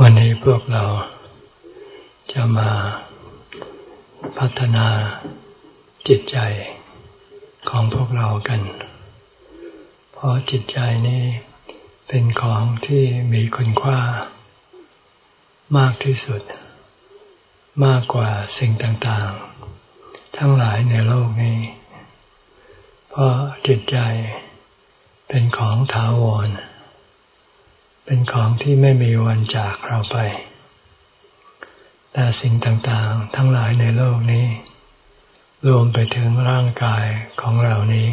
วันนี้พวกเราจะมาพัฒนาจิตใจของพวกเรากัน เพราะจิตใจนี้เป็นของที่มีคุณค่ามากที่สุด มากกว่าสิ่งต่างๆ ทั้งหลายในโลกนี้ เพราะจิตใจ เป็นของถาวร เป็นของที่ไม่มีวันจากเราไป แต่สิ่งต่างๆ ทั้งหลายในโลกนี้ รวมไปถึงร่างกายของเรานี้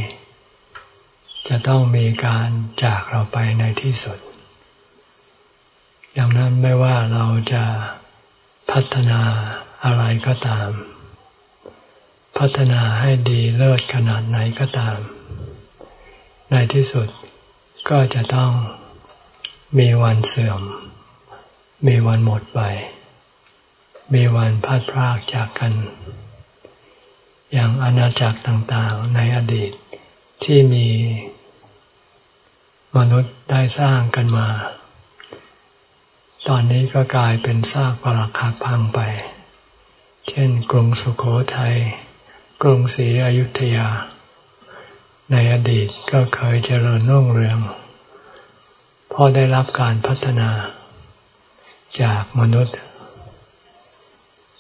จะต้องมีการจากเราไปในที่สุด ดังนั้นไม่ว่าเราจะพัฒนาอะไรก็ตาม พัฒนาให้ดีเลิศขนาดไหนก็ตาม ในที่สุดก็จะต้องมีวันเสื่อม มีวันหมดไป มีวันพัดพรากจากกัน อย่างอาณาจักรต่างๆในอดีตที่มีมนุษย์ได้สร้างกันมา ตอนนี้ก็กลายเป็นซากปรักหักพังไป เช่น กรุงสุโขทยัย กรุงศรีอยุธยา ในอดีตก็เคยเจริญรุ่งเรืองพอได้รับการพัฒนาจากมนุษย์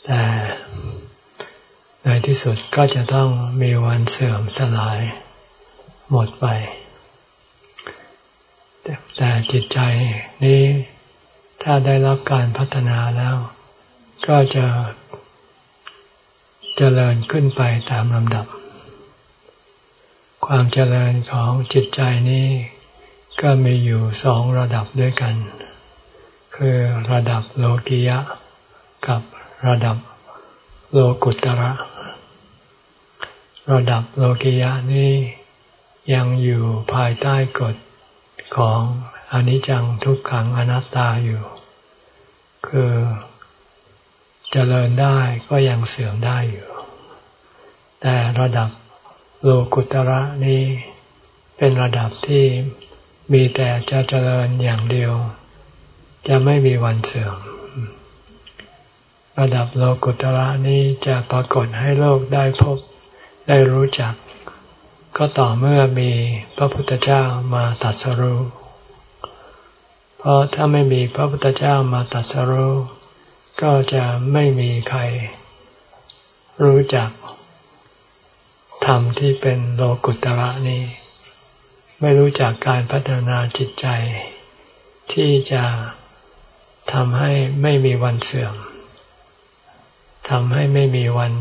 แต่ในที่สุดก็จะต้องมีวันเสื่อมสลาย หมดไป แต่จิตใจนี้ถ้าได้รับการพัฒนาแล้ว ก็จะจะเจริญขึ้นไปตามลำดับ ความเจริญของจิตใจนี้ ก็มีอยู่สองระดับด้วยกัน คือระดับโลกิยะ กับระดับโลกุตระ ระดับโลกิยะนี้ยังอยู่ภายใต้กฎของอนิจจังทุกขังอนัตตาอยู่ คือจเจริญได้ก็ยังเสื่อมได้อยู่ แต่ระดับ โลกุตระนี้เป็นระดับที่มีแต่จะเจริญอย่างเดียว จะไม่มีวันเสื่อม ระดับโลกุตระนี้จะปรากฏให้โลกได้พบได้รู้จัก ก็ต่อเมื่อมีพระพุทธเจ้ามาตัดสรู้เพราะถ้าไม่มีพระพุทธเจ้ามาตัดสรู้ก็จะไม่มีใคร รู้จัก ธรรมที่เป็นโลกุตระนี้ ไม่รู้จักการพัฒนาจิตใจ ที่จะทำให้ไม่มีวันเสื่อมทำให้ไม่มีวัน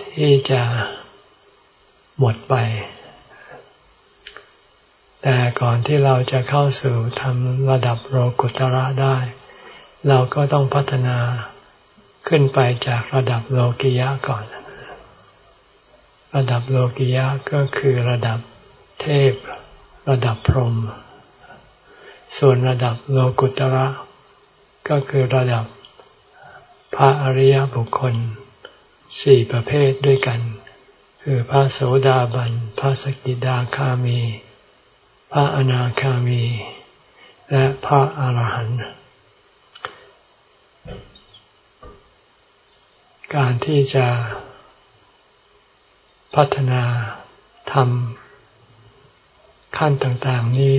ที่จะหมดไป แต่ก่อนที่เราจะเข้าสู่ทำระดับโลกุตระได้ เราก็ต้องพัฒนาขึ้นไปจากระดับโลกิยะก่อน ระดับโลกิยะก็คือระดับเทพ ระดับพรหมส่วนระดับโลกุตระ ก็คือระดับพระอริยบุคคลสี่ประเภทด้วยกัน คือพระโสดาบัน พระสกิดาคามี พระอนาคามี และพระอาหารหันต์การที่จะ พัฒนาทำขั้นต่างๆนี้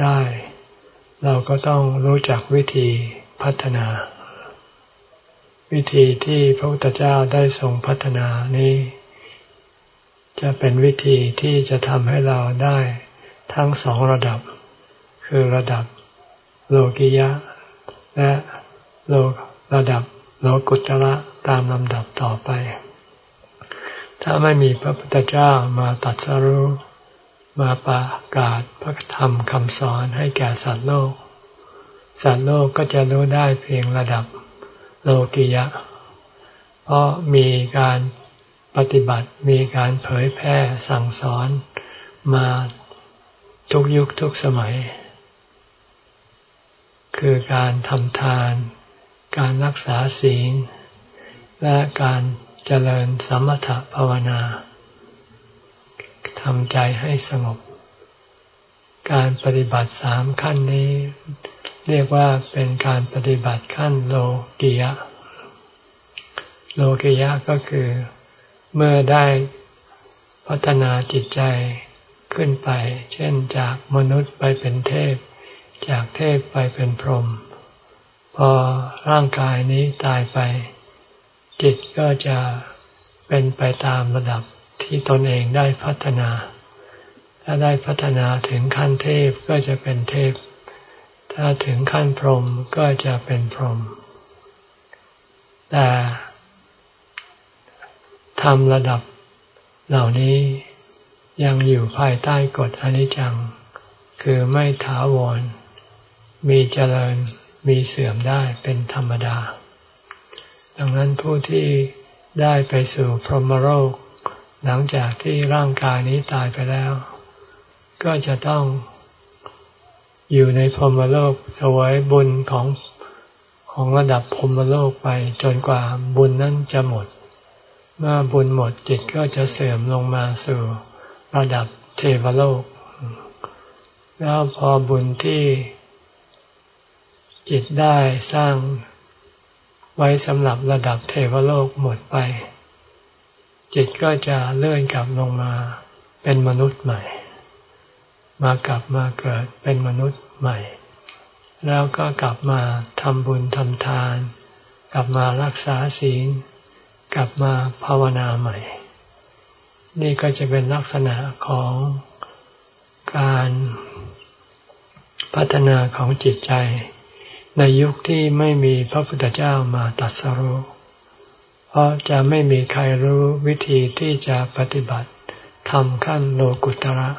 ได้ เราก็ต้องรู้จักวิธีพัฒนา วิธีที่พระพุทธเจ้าได้ทรงพัฒนานี้ จะเป็นวิธีที่จะทำให้เราได้ทั้งสองระดับ คือระดับโลกิยะ และโลระดับโลกุตระตามลำดับต่อไป ถ้าไม่มีพระพุทธเจ้ามาตัดสรู้มาประกาศพระธรรมคำสอนให้แก่สัตว์โลก สัตว์โลกก็จะรู้ได้เพียงระดับโลกิยะ เพราะมีการปฏิบัติมีการเผยแพร่สั่งสอนมาทุกยุคทุกสมัย คือการทำทาน การรักษาศีล และการ เจริญสมถภาวนาทำใจให้สงบ การปฏิบัติสามขั้นนี้ เรียกว่าเป็นการปฏิบัติขั้นโลกิยะ โลกิยะก็คือเมื่อได้พัฒนาจิตใจขึ้นไป เช่นจากมนุษย์ไปเป็นเทพ จากเทพไปเป็นพรหมพอร่างกายนี้ตายไป จิตก็จะเป็นไปตามระดับที่ตนเองได้พัฒนา ถ้าได้พัฒนาถึงขั้นเทพก็จะเป็นเทพ ถ้าถึงขั้นพรหมก็จะเป็นพรหมแต่ทำระดับเหล่านี้ยังอยู่ภายใต้กฎอนิจจัง คือไม่ถาวร มีเจริญมีเสื่อมได้เป็นธรรมดา ดังนั้นผู้ที่ได้ไปสู่พรหมโลกหลังจากที่ร่างกายนี้ตายไปแล้ว ก็จะต้องอยู่ในพรหมโลกสวยบุญของของระดับพรหมโลกไปจนกว่าบุญนั้นจะหมด เมื่อบุญหมดจิตก็จะเสื่อมลงมาสู่ระดับเทวโลก แล้วพอบุญที่จิตได้สร้าง ไว้สำหรับระดับเทวโลกหมดไป จิตก็จะเลื่อนกลับลงมาเป็นมนุษย์ใหม่ มากลับมาเกิดเป็นมนุษย์ใหม่ แล้วก็กลับมาทำบุญทำทาน กลับมารักษาศีล กลับมาภาวนาใหม่ นี่ก็จะเป็นลักษณะของการพัฒนาของจิตใจ ในยุคที่ไม่มีพระพุทธเจ้ามาตัดสรู้เพราะจะไม่มีใครรู้วิธีที่จะปฏิบัติทำขั้นโลกุตระ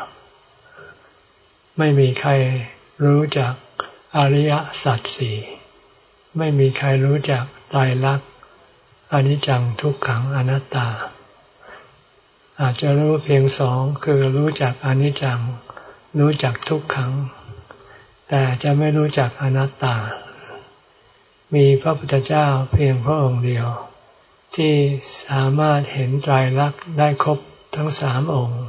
ไม่มีใครรู้จักอริยสัจสี่ไม่มีใครรู้จักไตรลักษณ์อนิจจังทุกขังอนัตตา อาจจะรู้เพียงสองคือรู้จักอนิจจัง รู้จักทุกขัง แต่จะไม่รู้จักอนัตตา มีพระพุทธเจ้าเพียงพระองค์เดียว ที่สามารถเห็นไตรลักษณ์ได้ครบทั้งสามองค์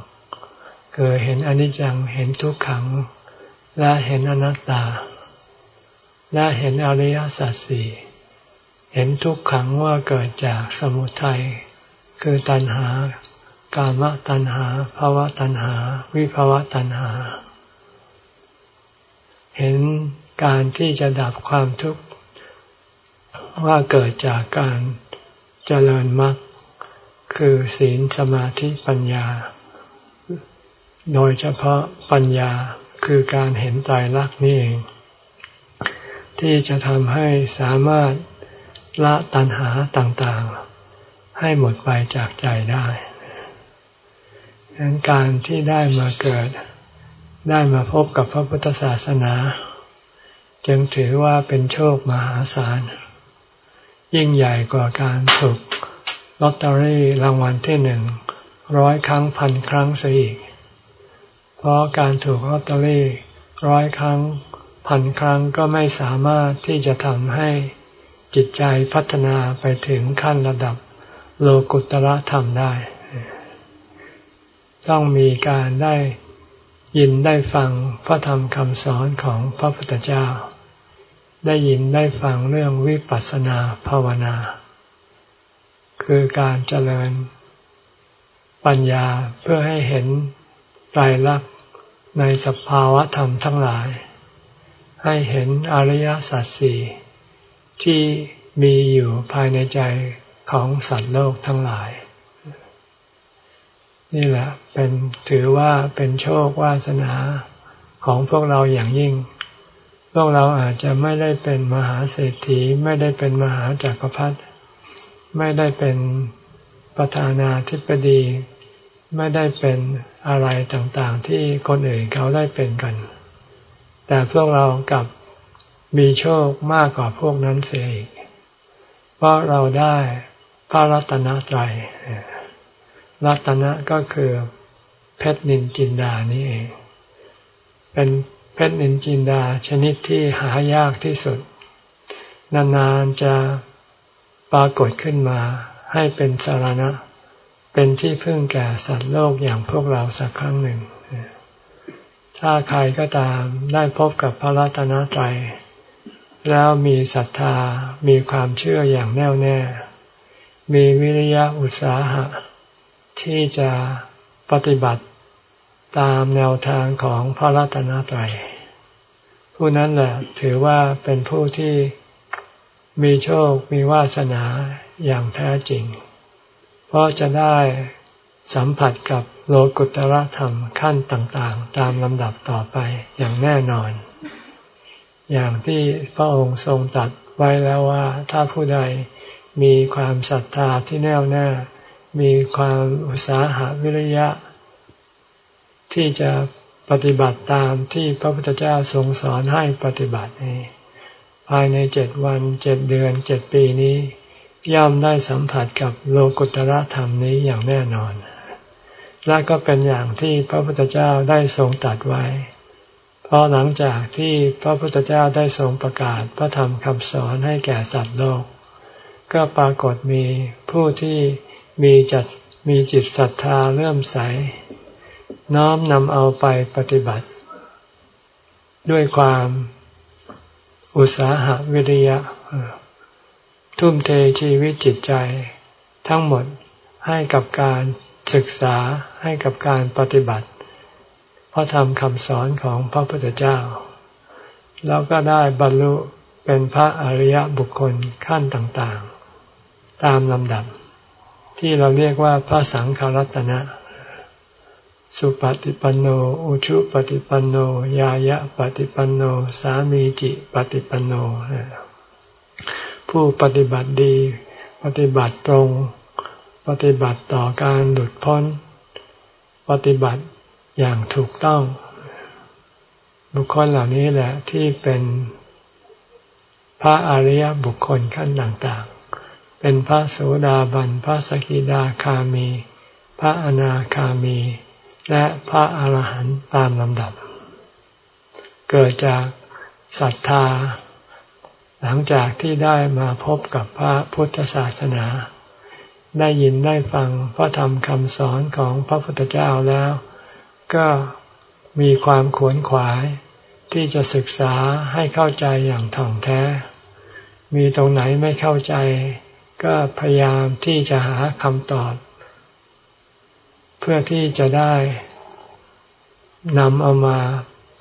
เกิดเห็นอนิจจังเห็นทุกขัง และเห็นอนัตตา และเห็นอริยสัจสี่เห็นทุกขังว่าเกิดจากสมุทัยคือตัณหา กามตัณหาภาวะตัณหา วิภาวะตัณหา เห็นการที่จะดับความทุกข์ ว่าเกิดจากการเจริญมรรคคือศีลสมาธิปัญญา โดยเฉพาะปัญญาคือการเห็นใจรักนี่เอง ที่จะทำให้สามารถละตัณหาต่างๆ ให้หมดไปจากใจได้ดังนั้นการที่ได้มาเกิด ได้มาพบกับพระพุทธศาสนา จึงถือว่าเป็นโชคมหาศาล ยิ่งใหญ่กว่าการถูกลอตเตอรี่รางวัลที่หนึ่งร้อยครั้งพันครั้งซะอีก เพราะการถูกลอตเตอรี่ร้อยครั้งพันครั้งก็ไม่สามารถที่จะทำให้จิตใจพัฒนาไปถึงขั้นระดับโลกุตระธรรมได้ ต้องมีการได้ยินได้ฟังพระธรรมคำสอนของพระพุทธเจ้า ได้ยินได้ฟังเรื่องวิปัสสนาภาวนา คือการเจริญ ปัญญาเพื่อให้เห็นไตรลักษณ์ในสภาวะธรรมทั้งหลาย ให้เห็นอริยสัจสี่ที่มีอยู่ภายในใจของสัตว์โลกทั้งหลาย นี่แหละเป็นถือว่าเป็นโชควาสนาของพวกเราอย่างยิ่ง พวกเราอาจจะไม่ได้เป็นมหาเศรษฐี ไม่ได้เป็นมหาจากักรพรรดิไม่ได้เป็นประธานาธิบดี ไม่ได้เป็นอะไรต่างๆ ที่คนอื่นเขาได้เป็นกัน แต่พวกเรากับมีโชคมากกว่าพวกนั้นเสียอีก เพราะเราได้พระรัตนตรัยรัตนะก็คือเพชรนินจินดานี่เอง เป็น เพชรนินจินดาชนิดที่หายากที่สุด นานๆจะปรากฏขึ้นมาให้เป็นสารณะ เป็นที่พึ่งแก่สัตว์โลกอย่างพวกเราสักครั้งหนึ่ง ถ้าใครก็ตามได้พบกับพระรัตนตรัยแล้วมีศรัทธามีความเชื่ออย่างแน่วแน่ มีวิริยะอุตสาหะ ที่จะปฏิบัติ ตามแนวทางของพระรัตนตรัยผู้นั้นแหละถือว่าเป็นผู้ที่มีโชคมีวาสนาอย่างแท้จริง เพราะจะได้สัมผัสกับโลกุตระธรรมขั้นต่างๆ ตามลำดับต่อไปอย่างแน่นอน อย่างที่พระองค์ทรงตัดไว้แล้วว่าถ้าผู้ใดมีความศรัทธาที่แน่วแน่ มีความอุตสาหะวิริยะ ที่จะปฏิบัติตามที่พระพุทธเจ้าทรงสอนให้ปฏิบัตินี้ภายในเจ็ดวันเจ็ดเดือนเจ็ดปีนี้ ย่อมได้สัมผัสกับโลกุตระธรรมนี้อย่างแน่นอน และก็เป็นอย่างที่พระพุทธเจ้าได้ทรงตัดไว้ เพราะหลังจากที่พระพุทธเจ้าได้ทรงประกาศพระธรรมคำสอนให้แก่สัตว์โลก ก็ปรากฏมีผู้ที่มีจัดมีจิตศรัทธาเริ่มใส น้อมนำเอาไปปฏิบัติ ด้วยความอุตสาหะวิริยะ ทุ่มเทชีวิตจิตใจ ทั้งหมดให้กับการศึกษาให้กับการปฏิบัติ พระธรรมคำสอนของพระพุทธเจ้า แล้วก็ได้บรรลุเป็นพระอริยบุคคลขั้นต่างๆ ตามลำดับ ที่เราเรียกว่าพระสังฆรัตนะ สุปฏิปันโน อุชุปฏิปันโน ยายะปฏิปันโน สามีจิปฏิปันโน ผู้ปฏิบัติดี ปฏิบัติตรง ปฏิบัติต่อการหลุดพ้น ปฏิบัติอย่างถูกต้อง บุคคลเหล่านี้แหละที่เป็นพระอริยบุคคลขั้นต่างๆ เป็นพระโสดาบัน พระสกิดาคามี พระอนาคามี และพระอาหารหันต์ตามลำดับ เกิดจากศรัทธา หลังจากที่ได้มาพบกับพระพุทธศาสนา ได้ยินได้ฟังพระธรรมคำสอนของพระพุทธเจ้าแล้ว ก็มีความขวนขวายที่จะศึกษาให้เข้าใจอย่างถ่องแท้ มีตรงไหนไม่เข้าใจ ก็พยายามที่จะหาคำตอบ เพื่อที่จะได้นำเอามา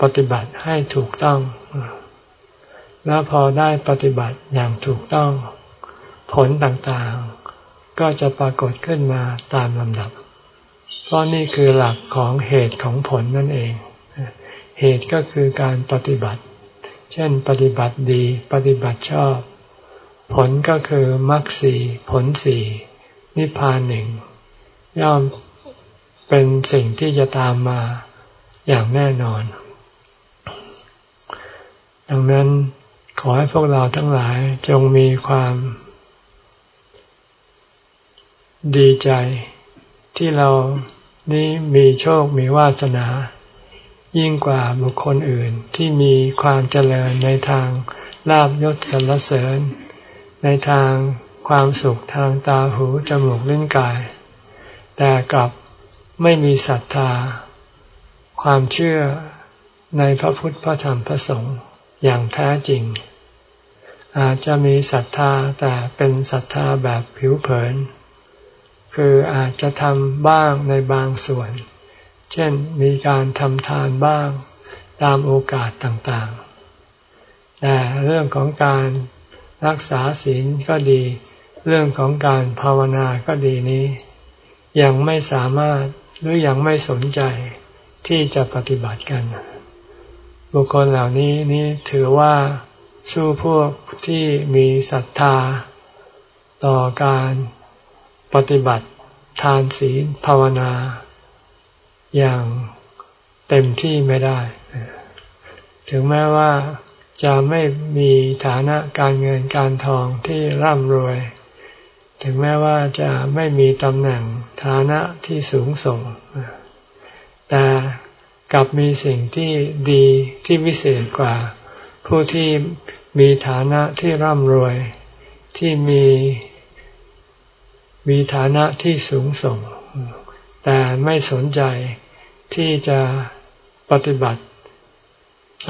ปฏิบัติให้ถูกต้อง แล้วพอได้ปฏิบัติอย่างถูกต้อง ผลต่างๆ ก็จะปรากฏขึ้นมาตามลำดับ เพราะนี่คือหลักของเหตุของผลนั่นเอง เหตุก็คือการปฏิบัติ เช่นปฏิบัติดีปฏิบัติชอบ ผลก็คือมรรคสีผลสีนิพพานหนึ่งย่อม เป็นสิ่งที่จะตามมาอย่างแน่นอน ดังนั้นขอให้พวกเราทั้งหลายจงมีความ ดีใจที่เรานี้มีโชคมีวาสนา ยิ่งกว่าบุคคลอื่นที่มีความเจริญในทางลาบยศสรรเสริญ ในทางความสุขทางตาหูจมูกลิ้นกาย แต่กลับ ไม่มีศรัทธา ความเชื่อในพระพุทธพระธรรมพระสงฆ์อย่างแท้จริง อาจจะมีศรัทธาแต่เป็นศรัทธาแบบผิวเผิน คืออาจจะทำบ้างในบางส่วน เช่นมีการทำทานบ้างตามโอกาสต่างๆ แต่เรื่องของการรักษาศีลก็ดี เรื่องของการภาวนาก็ดีนี้ ยังไม่สามารถ หรือยังไม่สนใจที่จะปฏิบัติกัน บุคคลเหล่านี้นี่ถือว่าสู้พวกที่มีศรัทธา ต่อการปฏิบัติทานศีลภาวนา อย่างเต็มที่ไม่ได้ ถึงแม้ว่าจะไม่มีฐานะการเงินการทองที่ร่ำรวย ถึงแม้ว่าจะไม่มีตำแหน่งฐานะที่สูงส่ง แต่กลับมีสิ่งที่ดีที่วิเศษกว่า ผู้ที่มีฐานะที่ร่ำรวยที่มีมีฐานะที่สูงส่ง แต่ไม่สนใจที่จะปปฏิบัติ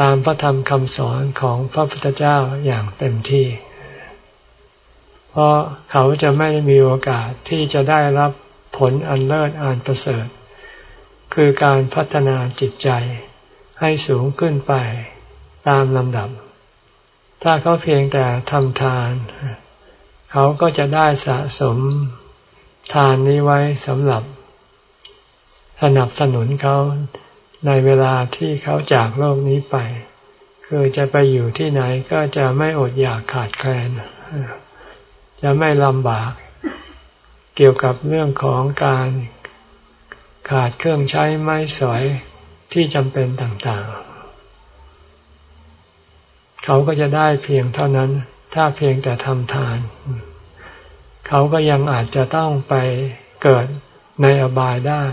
ตามพระธรรมคำสอนของพระพุทธเจ้าอย่างเต็มที่ เพราะเขาจะไม่มีโอกาสที่จะได้รับผลอันเลิศอันประเสริฐ คือการพัฒนาจิตใจให้สูงขึ้นไปตามลำดับ ถ้าเขาเพียงแต่ทำทาน เขาก็จะได้สะสมทานนี้ไว้สำหรับ สนับสนุนเขาในเวลาที่เขาจากโลกนี้ไป คือจะไปอยู่ที่ไหนก็จะไม่อดอยากขาดแคลน จะไม่ลำบาก เกี่ยวกับเรื่องของการขาดเครื่องใช้ไม้สอยที่จำเป็นต่างๆ เขาก็จะได้เพียงเท่านั้น ถ้าเพียงแต่ทำทาน เขาก็ยังอาจจะต้องไปเกิดในอบายได้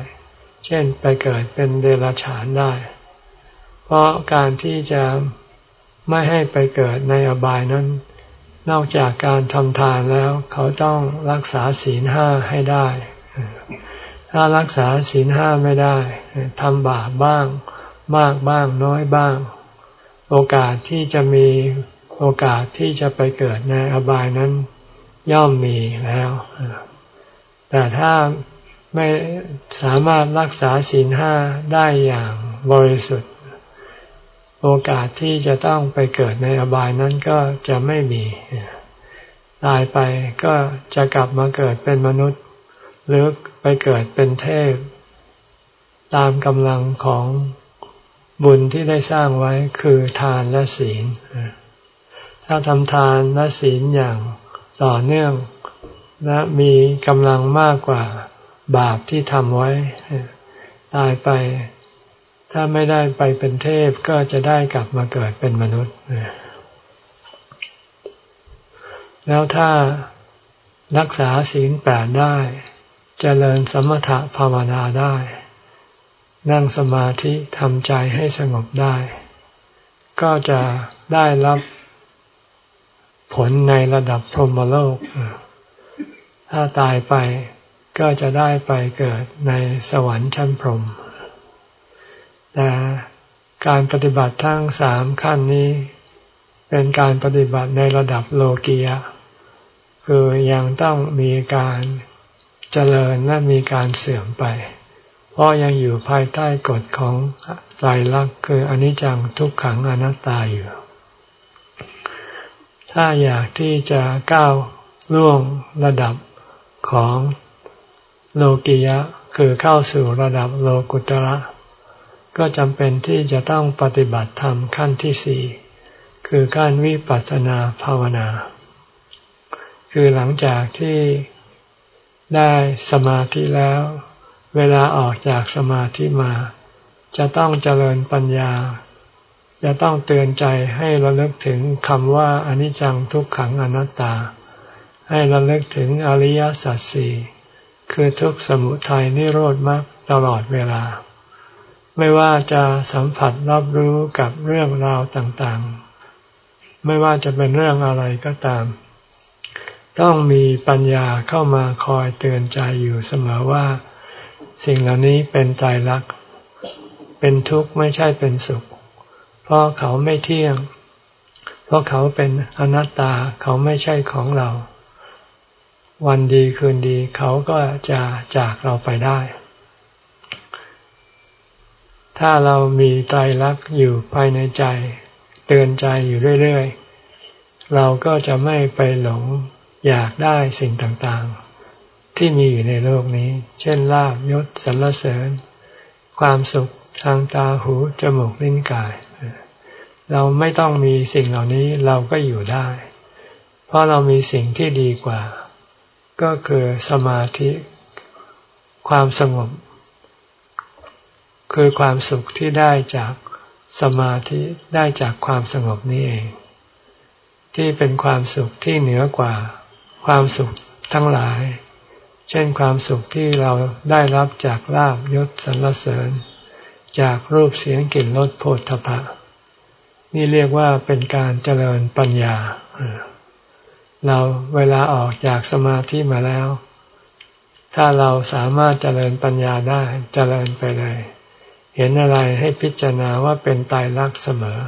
เช่นไปเกิดเป็นเดรัจฉานได้ เพราะการที่จะไม่ให้ไปเกิดในอบายนั้น นอกจากการทำทานแล้ว เขาต้องรักษาศีลห้าให้ได้ ถ้ารักษาศีลห้าไม่ได้ทำบาปบ้าง มากบ้างน้อยบ้าง โอกาสที่จะมีโอกาสที่จะไปเกิดในอบายนั้นย่อมมีแล้ว แต่ถ้าไม่สามารถรักษาศีลห้าได้อย่างบริสุทธิ์ โอกาสที่จะต้องไปเกิดในอบายนั้นก็จะไม่มีตายไปก็จะกลับมาเกิดเป็นมนุษย์ หรือไปเกิดเป็นเทพ ตามกำลังของบุญที่ได้สร้างไว้คือทานและศีล ถ้าทำทานและศีลอย่างต่อเนื่องและมีกำลังมากกว่าบาปที่ทำไว้ ตายไป ถ้าไม่ได้ไปเป็นเทพก็จะได้กลับมาเกิดเป็นมนุษย์ แล้วถ้ารักษาศีลแปดได้เจริญสมถะภาวนาได้ นั่งสมาธิทำใจให้สงบได้ ก็จะได้รับผลในระดับพรหมโลก ถ้าตายไปก็จะได้ไปเกิดในสวรรค์ชั้นพรหม แต่การปฏิบัติทั้งสามขั้นนี้ เป็นการปฏิบัติในระดับโลกียะ คือยังต้องมีการเจริญและมีการเสื่อมไป เพราะยังอยู่ภายใต้กฎของไตรลักษณ์คืออนิจจังทุกขังอนัตตาอยู่ ถ้าอยากที่จะก้าวล่วงระดับของโลกิยะ คือเข้าสู่ระดับโลกุตระ ก็จำเป็นที่จะต้องปฏิบัติธรรมขั้นที่สี่คือขั้นวิปัสสนาภาวนา คือหลังจากที่ได้สมาธิแล้ว เวลาออกจากสมาธิมา จะต้องเจริญปัญญา จะต้องเตือนใจให้ระลึกถึงคำว่าอนิจจังทุกขังอนัตตา ให้ระลึกถึงอริยสัจสี่คือทุกสมุทัยนิโรธมรรคตลอดเวลา ไม่ว่าจะสัมผัสรับรู้กับเรื่องราวต่างๆ ไม่ว่าจะเป็นเรื่องอะไรก็ตาม ต้องมีปัญญาเข้ามาคอยเตือนใจอยู่เสมอว่า สิ่งเหล่านี้เป็นใจรัก เป็นทุกข์ไม่ใช่เป็นสุข เพราะเขาไม่เที่ยง เพราะเขาเป็นอนัตตาเขาไม่ใช่ของเรา วันดีคืนดีเขาก็จะจากเราไปได้ ถ้าเรามีใจรักอยู่ภายในใจ เตือนใจอยู่เรื่อยๆ เราก็จะไม่ไปหลงอยากได้สิ่งต่างๆ ที่มีอยู่ในโลกนี้ เช่นลาบยศสรรเสริญ ความสุขทางตาหูจมูกลิ้นกาย เราไม่ต้องมีสิ่งเหล่านี้เราก็อยู่ได้ เพราะเรามีสิ่งที่ดีกว่า ก็คือสมาธิ ความสงบ คือความสุขที่ได้จากสมาธิได้จากความสงบนี้เอง ที่เป็นความสุขที่เหนือกว่า ความสุขทั้งหลาย เช่นความสุขที่เราได้รับจากลาบยศสรรเสริญ จากรูปเสียงกลิ่นรสโผฏฐพะนี่เรียกว่าเป็นการเจริญปัญญา เราเวลาออกจากสมาธิมาแล้ว ถ้าเราสามารถเจริญปัญญาได้เจริญไปเลย เห็นอะไรให้พิจารณาว่าเป็นตายรักเสมอ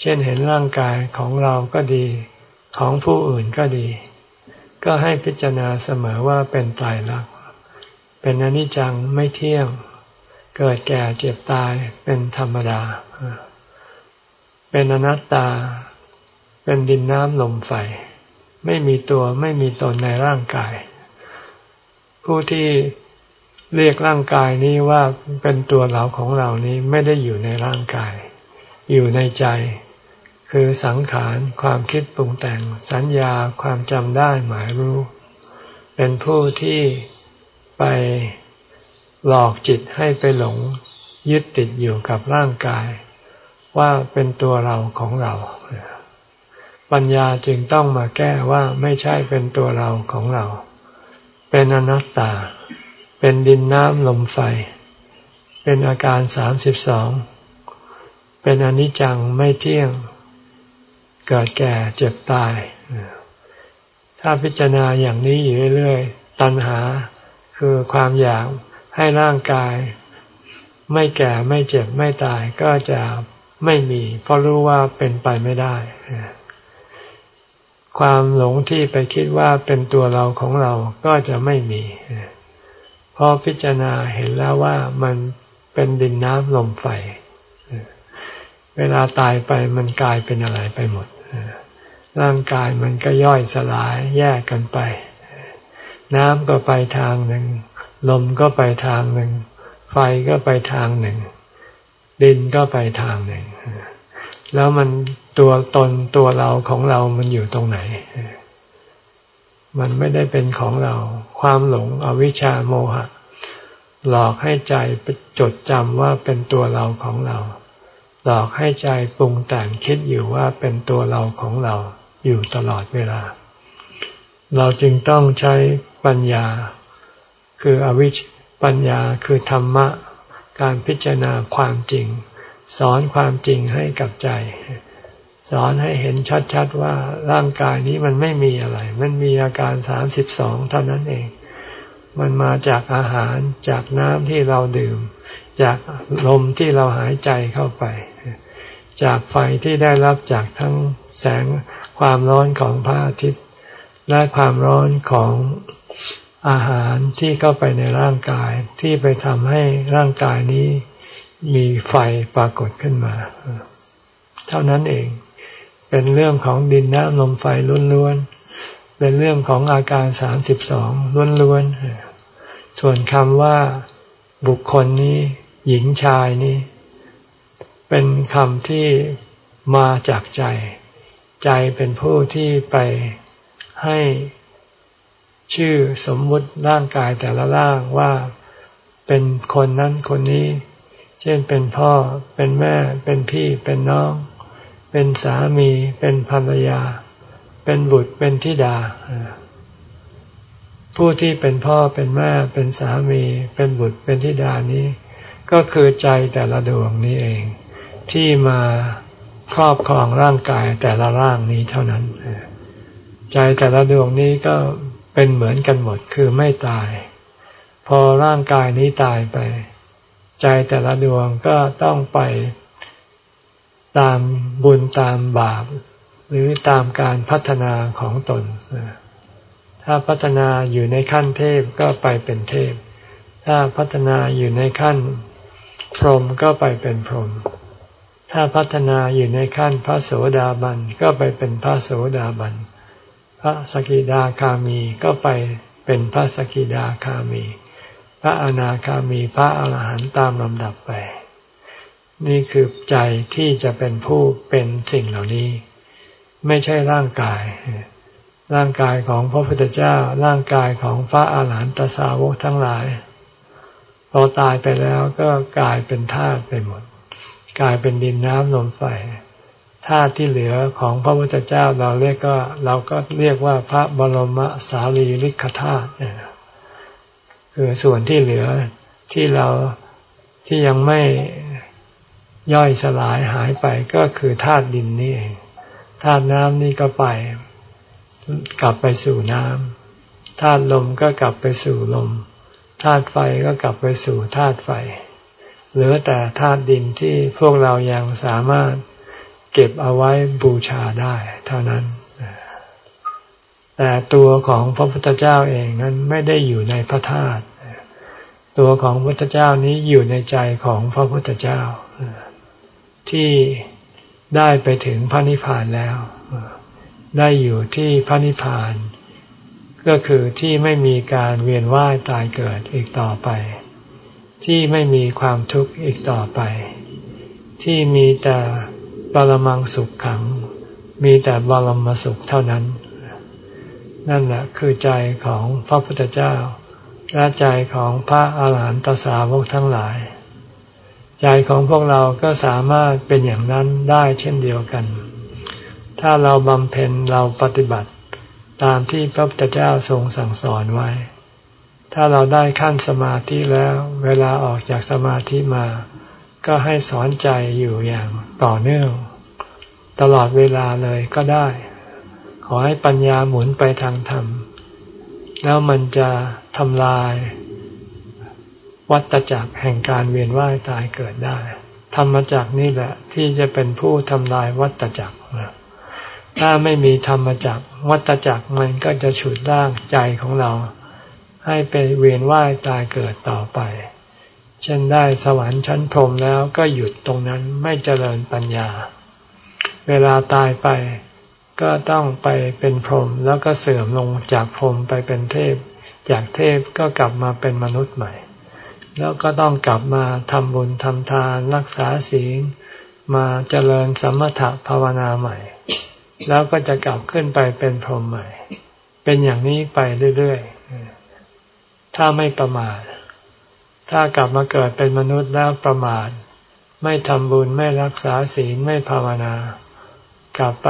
เช่นเห็นร่างกายของเราก็ดี ของผู้อื่นก็ดี ก็ให้พิจารณาเสมอว่าเป็นตายรัก เป็นอนิจจังไม่เที่ยง เกิดแก่เจ็บตายเป็นธรรมดา เป็นอนัตตา เป็นดินน้ำลมไฟ ไม่มีตัวไม่มีตนในร่างกาย ผู้ที่ เรียกร่างกายนี้ว่าเป็นตัวเราของเรานี้ไม่ได้อยู่ในร่างกาย อยู่ในใจ คือสังขารความคิดปรุงแต่งสัญญาความจำได้หมายรู้ เป็นผู้ที่ไปหลอกจิตให้ไปหลงยึดติดอยู่กับร่างกาย ว่าเป็นตัวเราของเรา ปัญญาจึงต้องมาแก้ว่าไม่ใช่เป็นตัวเราของเรา เป็นอนัตตา เป็นดินน้ำลมไฟ เป็นอาการสามสิบสอง เป็นอนิจจังไม่เที่ยง เกิดแก่เจ็บตาย ถ้าพิจารณาอย่างนี้อยู่เรื่อยๆ ตัณหาคือความอยากให้ร่างกาย ไม่แก่ไม่เจ็บไม่ตายก็จะไม่มี เพราะรู้ว่าเป็นไปไม่ได้ ความหลงที่ไปคิดว่าเป็นตัวเราของเราก็จะไม่มี เพราะพิจารณาเห็นแล้วว่ามันเป็นดินน้ำลมไฟ เวลาตายไปมันกลายเป็นอะไรไปหมด ร่างกายมันก็ย่อยสลายแยกกันไป น้ำก็ไปทางหนึ่ง ลมก็ไปทางหนึ่ง ไฟก็ไปทางหนึ่ง ดินก็ไปทางหนึ่ง แล้วมันตัวตนตัวเราของเรามันอยู่ตรงไหน มันไม่ได้เป็นของเรา ความหลงอวิชชาโมหะ หลอกให้ใจไปจดจำว่าเป็นตัวเราของเรา หลอกให้ใจปรุงแต่งคิดอยู่ว่าเป็นตัวเราของเราอยู่ตลอดเวลา เราจึงต้องใช้ปัญญา คืออวิชปัญญาคือธรรมะ การพิจารณาความจริง สอนความจริงให้กับใจ สอนให้เห็นชัดๆว่าร่างกายนี้มันไม่มีอะไร มันมีอาการสามสิบสองเท่านั้นเอง มันมาจากอาหารจากน้ำที่เราดื่ม จากลมที่เราหายใจเข้าไป จากไฟที่ได้รับจากทั้งแสงความร้อนของพระอาทิตย์ และความร้อนของอาหารที่เข้าไปในร่างกายที่ไปทำให้ร่างกายนี้มีไฟปรากฏขึ้นมา เท่านั้นเอง เป็นเรื่องของดินน้ำลมไฟล้วนๆ เป็นเรื่องของอาการสามสิบสองล้วนๆ ส่วนคำว่าบุคคลนี้หญิงชายนี้ เป็นคำที่มาจากใจ ใจเป็นผู้ที่ไปให้ชื่อสมมุติร่างกายแต่ละร่างว่าเป็นคนนั้นคนนี้ เช่นเป็นพ่อเป็นแม่เป็นพี่เป็นน้อง เป็นสามีเป็นภรรยา เป็นบุตรเป็นธิดา ผู้ที่เป็นพ่อเป็นแม่เป็นสามีเป็นบุตรเป็นธิดานี้ ก็คือใจแต่ละดวงนี้เอง ที่มาครอบครองร่างกายแต่ละร่างนี้เท่านั้น ใจแต่ละดวงนี้ก็เป็นเหมือนกันหมดคือไม่ตาย พอร่างกายนี้ตายไป ใจแต่ละดวงก็ต้องไป ตามบุญตามบาป หรือตามการพัฒนาของตน ถ้าพัฒนาอยู่ในขั้นเทพก็ไปเป็นเทพ ถ้าพัฒนาอยู่ในขั้นพรหมก็ไปเป็นพรหมถ้าพัฒนาอยู่ในขั้นพระโสดาบันก็ไปเป็นพระโสดาบัน พระสกิดาคามีก็ไปเป็นพระสกิดาคามี พระอนาคามีพระอาหารหันต์ตามลำดับไป นี่คือใจที่จะเป็นผู้เป็นสิ่งเหล่านี้ ไม่ใช่ร่างกาย ร่างกายของพระพุทธเจ้า ร่างกายของพระอาหารหันตสาวกทั้งหลายพอตายไปแล้วก็กลายเป็นธาตุไปหมด กลายเป็นดินน้ำลมไฟธาตุที่เหลือของพระพุทธเจ้าเราเรียกก็เราก็เรียกว่าพระบรมสารีริกธาตุคือส่วนที่เหลือที่เราที่ยังไม่ ย่อยสลายหายไปก็คือธาตุดินนี่เองธาตุน้ำนี่ก็ไป กลับไปสู่น้ำธาตุลมก็กลับไปสู่ลมธาตุไฟก็กลับไปสู่ธาตุไฟ เหลือแต่ธาตุดินที่พวกเรายังสามารถเก็บเอาไว้บูชาได้ เท่านั้น แต่ตัวของพระพุทธเจ้าเองนั้นไม่ได้อยู่ในพระธาตุตัวของพระพุทธเจ้านี้อยู่ในใจของพระพุทธเจ้า ที่ได้ไปถึงพระนิพพานแล้ว ได้อยู่ที่พระนิพพาน ก็คือที่ไม่มีการเวียนว่ายตายเกิดอีกต่อไป ที่ไม่มีความทุกข์อีกต่อไป ที่มีแต่บรมังสุขขัง มีแต่บรมสุขเท่านั้น นั่นแหละคือใจของพระพุทธเจ้าและใจของพระอาหารหันตสาวกทั้งหลาย ใจของพวกเราก็สามารถเป็นอย่างนั้นได้เช่นเดียวกัน ถ้าเราบำเพ็ญเราปฏิบัติตามที่พระพุทธเจ้าทรงสั่งสอนไว้ ถ้าเราได้ขั้นสมาธิแล้วเวลาออกจากสมาธิมา ก็ให้สอนใจอยู่อย่างต่อเนื่อง ตลอดเวลาเลยก็ได้ ขอให้ปัญญาหมุนไปทางธรรม แล้วมันจะทำลาย วัตจักรแห่งการเวียนว่ายตายเกิดได้ ธรรมจักรนี่แหละ ที่จะเป็นผู้ทำลายวัตจักรถ้าไม่มีธรรมจักรวัตจักรมันก็จะฉุดร่างใจของเรา ให้ไปเวียนว่ายตายเกิดต่อไป เช่นได้สวรรค์ชั้นพรหมแล้วก็หยุดตรงนั้นไม่เจริญปัญญา เวลาตายไปก็ต้องไปเป็นพรหมแล้วก็เสื่อมลงจากพรหมไปเป็นเทพ จากเทพก็กลับมาเป็นมนุษย์ใหม่ แล้วก็ต้องกลับมาทำบุญทำทานรักษาศีลมาเจริญสมถะภาวนาใหม่ แล้วก็จะกลับขึ้นไปเป็นพรหมใหม่ เป็นอย่างนี้ไปเรื่อยๆ ถ้าไม่ประมาท ถ้ากลับมาเกิดเป็นมนุษย์แล้วประมาท ไม่ทำบุญไม่รักษาศีลไม่ภาวนากลับไป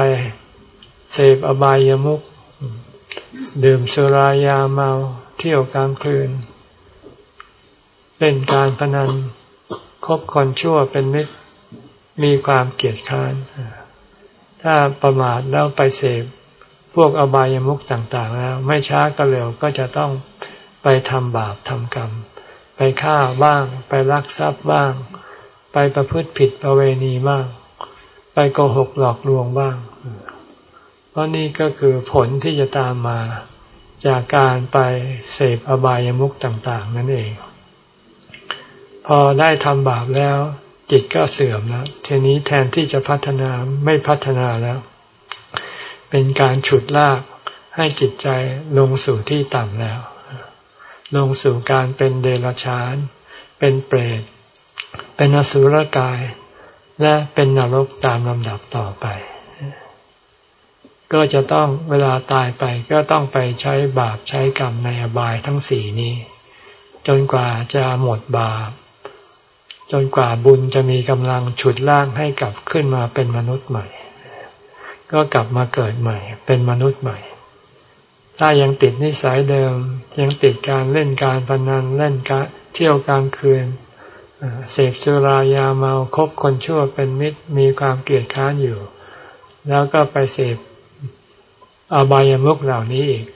เสพอบายามุขดื่มสุรายาเมาเที่ยวกลางคืน เล่นการพนันคบคนชั่วเป็นมิตรมีความเกลียดค้านถ้าประมาทแล้วไปเสพพวกอบายามุขต่างๆแล้วไม่ช้าก็เร็วก็จะต้องไปทำบาปทำกรรม ไปฆ่าบ้าง ไปลักทรัพย์บ้าง ไปประพฤติผิดประเวณีบ้าง ไปโกหกหลอกลวงบ้าง เพราะนี่ก็คือผลที่จะตามมาจากการไปเสพอบายามุขต่าง ๆ นั่นเอง พอได้ทำบาปแล้ว จิตก็เสื่อมแล้วทีนี้แทนที่จะพัฒนาไม่พัฒนาแล้ว เป็นการฉุดลากให้จิตใจลงสู่ที่ต่ำแล้ว ลงสู่การเป็นเดรัจฉาน เป็นเปรต เป็นอสุรกาย และเป็นนรกตามลำดับต่อไป ก็จะต้องเวลาตายไปก็ต้องไปใช้บาปใช้กรรมในอบายทั้งสี่นี้ จนกว่าจะหมดบาป จนกว่าบุญจะมีกำลังฉุดล่างให้กลับขึ้นมาเป็นมนุษย์ใหม่ ก็กลับมาเกิดใหม่ เป็นมนุษย์ใหม่ ถ้ายังติดนิสัยเดิม ยังติดการเล่นการพนันเล่นการเที่ยวกลางคืนเสพสุรายาเมาคบคนชั่วเป็นมิตรมีความเกลียดค้านอยู่ แล้วก็ไปเสพอบายามุขเหล่านี้อีก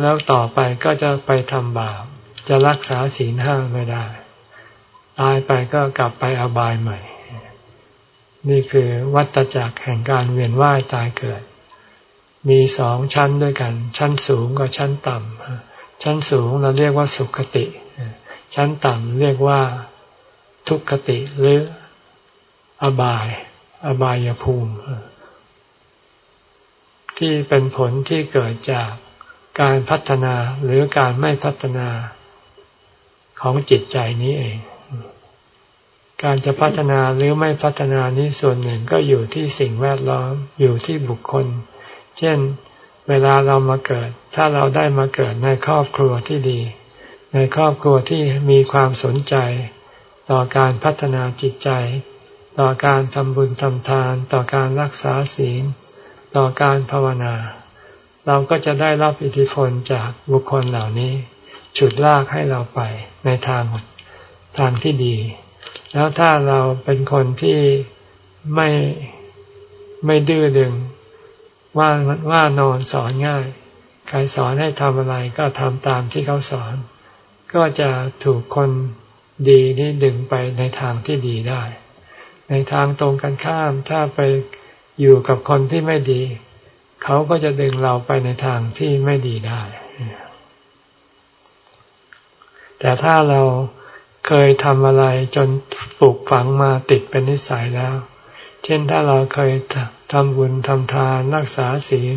แล้วต่อไปก็จะไปทำบาปจะรักษาศีลห้าไม่ได้ ตายไปก็กลับไปอบายใหม่ นี่คือวัตจักรแห่งการเวียนว่ายตายเกิด มีสองชั้นด้วยกัน ชั้นสูงกับชั้นต่ำชั้นสูงเราเรียกว่าสุขติ ชั้นต่ำเรียกว่าทุกขติหรืออบาย อบายภูมิ ที่เป็นผลที่เกิดจากการพัฒนาหรือการไม่พัฒนาของจิตใจนี้เอง การจะพัฒนาหรือไม่พัฒนานี้ส่วนหนึ่งก็อยู่ที่สิ่งแวดล้อมอยู่ที่บุคคล เช่น เวลาเรามาเกิด ถ้าเราได้มาเกิดในครอบครัวที่ดี ในครอบครัวที่มีความสนใจ ต่อการพัฒนาจิตใจ ต่อการทำบุญทำทาน ต่อการรักษาศีล ต่อการภาวนา เราก็จะได้รับอิทธิพลจากบุคคลเหล่านี้ ฉุดลากให้เราไปในทางทางที่ดี แล้วถ้าเราเป็นคนที่ไม่ไม่ดื้อดึง ว่าว่านอนสอนง่าย ใครสอนให้ทำอะไรก็ทำตามที่เขาสอน ก็จะถูกคนดีนี่ดึงไปในทางที่ดีได้ ในทางตรงกันข้าม ถ้าไปอยู่กับคนที่ไม่ดี เขาก็จะดึงเราไปในทางที่ไม่ดีได้ แต่ถ้าเรา เคยทำอะไรจนปลูกฝังมาติดเป็นนิสัยแล้ว เช่นถ้าเราเคยทำบุญทำทานรักษาศีล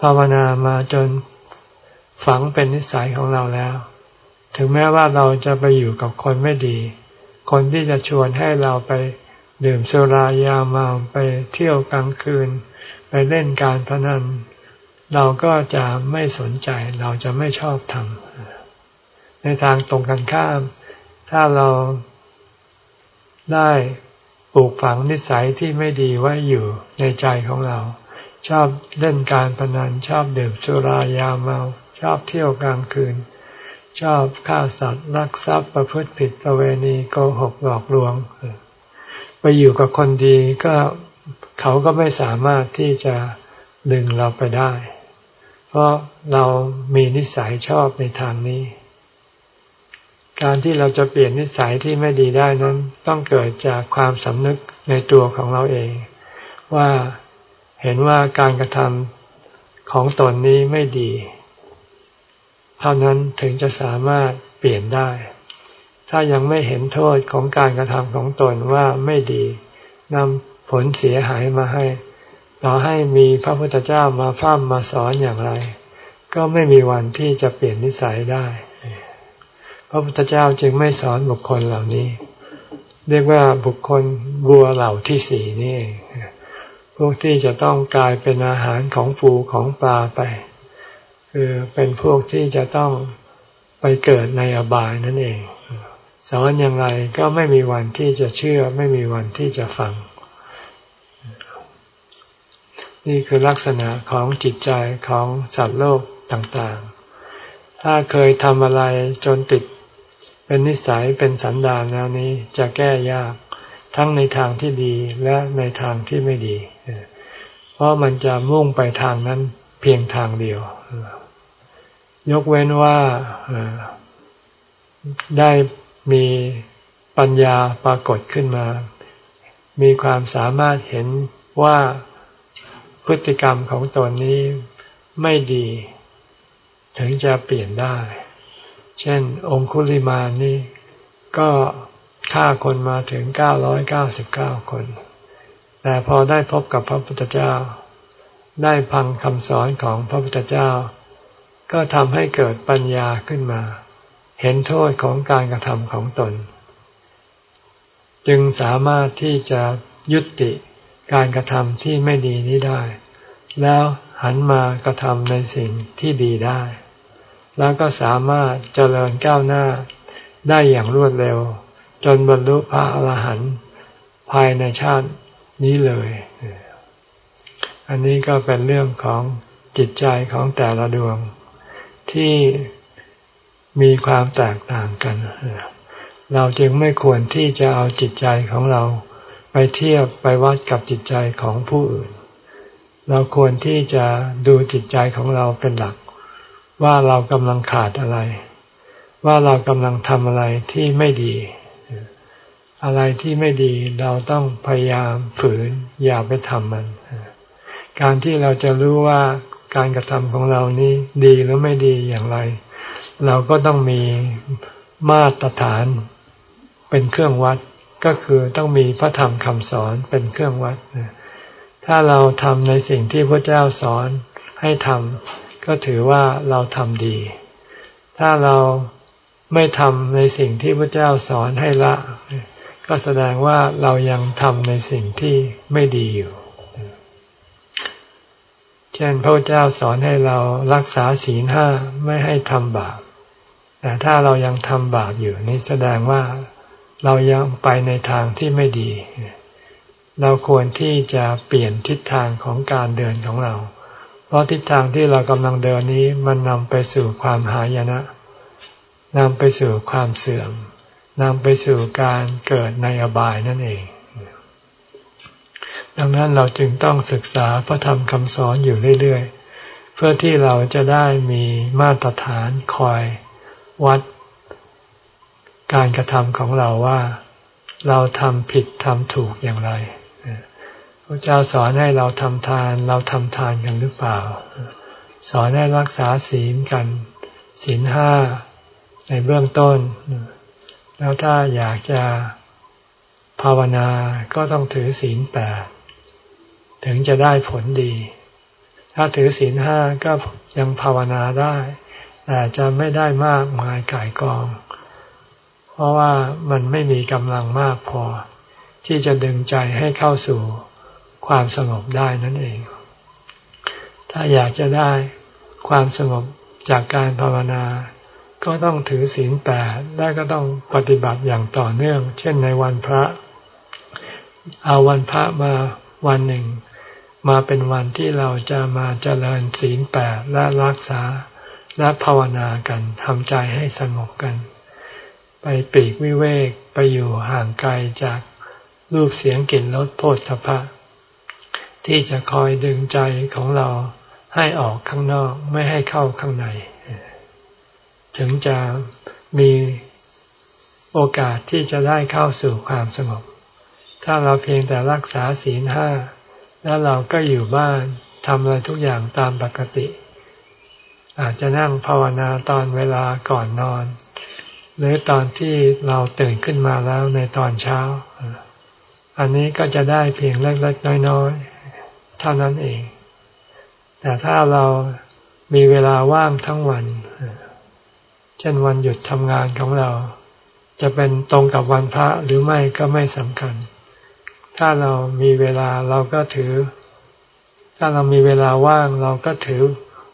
ภาวนามาจนฝังเป็นนิสัยของเราแล้ว ถึงแม้ว่าเราจะไปอยู่กับคนไม่ดี คนที่จะชวนให้เราไปดื่มสุรายาเมาไปเที่ยวกลางคืน ไปเล่นการพนัน เราก็จะไม่สนใจเราจะไม่ชอบทำในทางตรงกันข้าม ถ้าเราได้ปลูกฝังนิสัยที่ไม่ดีไว้อยู่ในใจของเรา ชอบเล่นการพนันชอบดื่มสุรายาเมา ชอบเที่ยวกลางคืน ชอบฆ่าสัตว์รักทรัพย์ประพฤติผิดประเวณีโกหกหลอกลวง ไปอยู่กับคนดีก็เขาก็ไม่สามารถที่จะดึงเราไปได้ เพราะเรามีนิสัยชอบในทางนี้ การที่เราจะเปลี่ยนนิสัยที่ไม่ดีได้นั้น ต้องเกิดจากความสำนึกในตัวของเราเอง ว่าเห็นว่าการกระทำของตนนี้ไม่ดี เท่านั้นถึงจะสามารถเปลี่ยนได้ ถ้ายังไม่เห็นโทษของการกระทำของตนว่าไม่ดีนำผลเสียหายมาให้ ต่อให้มีพระพุทธเจ้ามาพร่ำมาสอนอย่างไร ก็ไม่มีวันที่จะเปลี่ยนนิสัยได้ พระพุทธเจ้าจึงไม่สอนบุคคลเหล่านี้ เรียกว่าบุคคลบัวเหล่าที่สี่นี่ พวกที่จะต้องกลายเป็นอาหารของปูของปลาไป คือเป็นพวกที่จะต้องไปเกิดในอบายนั่นเอง สอนอย่างไรก็ไม่มีวันที่จะเชื่อไม่มีวันที่จะฟัง นี่คือลักษณะของจิตใจของสัตว์โลกต่างๆ ถ้าเคยทำอะไรจนติด เป็นนิสัยเป็นสันดานแล้วนี้จะแก้ยากทั้งในทางที่ดีและในทางที่ไม่ดี เพราะมันจะมุ่งไปทางนั้นเพียงทางเดียว ยกเว้นว่าได้มีปัญญาปรากฏขึ้นมา มีความสามารถเห็นว่าพฤติกรรมของตนนี้ไม่ดี ถึงจะเปลี่ยนได้ เช่น องคุลิมานี่ก็ฆ่าคนมาถึง999คน แต่พอได้พบกับพระพุทธเจ้า ได้พังคำสอนของพระพุทธเจ้า ก็ทำให้เกิดปัญญาขึ้นมา เห็นโทษของการกระทำของตน จึงสามารถที่จะยุติการกระทำที่ไม่ดีนี้ได้ แล้วหันมากระทำในสิ่งที่ดีได้ แล้วก็สามารถเจริญก้าวหน้าได้อย่างรวดเร็ว จนบรรลุพระอรหันต์ภายในชาตินี้เลย อันนี้ก็เป็นเรื่องของจิตใจของแต่ละดวง ที่มีความแตกต่างกัน เราจึงไม่ควรที่จะเอาจิตใจของเราไปเทียบไปวัดกับจิตใจของผู้อื่น เราควรที่จะดูจิตใจของเราเป็นหลัก ว่าเรากำลังขาดอะไร ว่าเรากำลังทำอะไรที่ไม่ดี อะไรที่ไม่ดีเราต้องพยายามฝืนอย่าไปทำมัน การที่เราจะรู้ว่าการกระทำของเรานี้ดีหรือไม่ดีอย่างไร เราก็ต้องมีมาตรฐานเป็นเครื่องวัดก็คือต้องมีพระธรรมคำสอนเป็นเครื่องวัด ถ้าเราทำในสิ่งที่พระเจ้าสอนให้ทำ ก็ถือว่าเราทำดี ถ้าเราไม่ทำในสิ่งที่พระเจ้าสอนให้ละ ก็แสดงว่าเรายังทำในสิ่งที่ไม่ดีอยู่ เช่นพระเจ้าสอนให้เรารักษาศีลห้าไม่ให้ทำบาป แต่ถ้าเรายังทำบาปอยู่นี่แสดงว่าเรายังไปในทางที่ไม่ดี เราควรที่จะเปลี่ยนทิศทางของการเดินของเรา เพราะทิศทางที่เรากำลังเดินนี้มันนำไปสู่ความหายนะนำไปสู่ความเสื่อมนำไปสู่การเกิดในอบายนั่นเอง ดังนั้นเราจึงต้องศึกษาพระธรรมคำสอนอยู่เรื่อยๆ เพื่อที่เราจะได้มีมาตรฐานคอยวัดการกระทำของเราว่า เราทำผิดทำถูกอย่างไร ระเจ้าสอนให้เราทำทาน เราทำทานกันหรือเปล่า สอนให้รักษาศีลกัน ศีลห้าในเบื้องต้น แล้วถ้าอยากจะภาวนาก็ต้องถือศีลแปดถึงจะได้ผลดี ถ้าถือศีลห้าก็ยังภาวนาได้แต่จะไม่ได้มากมายก่ายกอง เพราะว่ามันไม่มีกำลังมากพอ ที่จะดึงใจให้เข้าสู่ ความสงบได้นั่นเอง ถ้าอยากจะได้ความสงบจากการภาวนา ก็ต้องถือศีลแปดและก็ต้องปฏิบัติอย่างต่อเนื่อง เช่นในวันพระ เอาวันพระมาวันหนึ่ง มาเป็นวันที่เราจะมาเจริญศีลแปดและรักษาและภาวนากันทำใจให้สงบกัน ไปปีกวิเวกไปอยู่ห่างไกลจากรูปเสียงกลิ่นรสโผฏฐพะ ที่จะคอยดึงใจของเราให้ออกข้างนอกไม่ให้เข้าข้างใน ถึงจะมีโอกาสที่จะได้เข้าสู่ความสงบ ถ้าเราเพียงแต่รักษาศีลห้า แล้วเราก็อยู่บ้านทำอะไรทุกอย่างตามปกติ อาจจะนั่งภาวนาตอนเวลาก่อนนอน หรือตอนที่เราตื่นขึ้นมาแล้วในตอนเช้า อันนี้ก็จะได้เพียงเล็กๆน้อยๆ เท่านั้นเอง แต่ถ้าเรามีเวลาว่างทั้งวัน เช่นวันหยุดทำงานของเรา จะเป็นตรงกับวันพระหรือไม่ก็ไม่สำคัญ ถ้าเรามีเวลาเราก็ถือ ถ้าเรามีเวลาว่างเราก็ถือ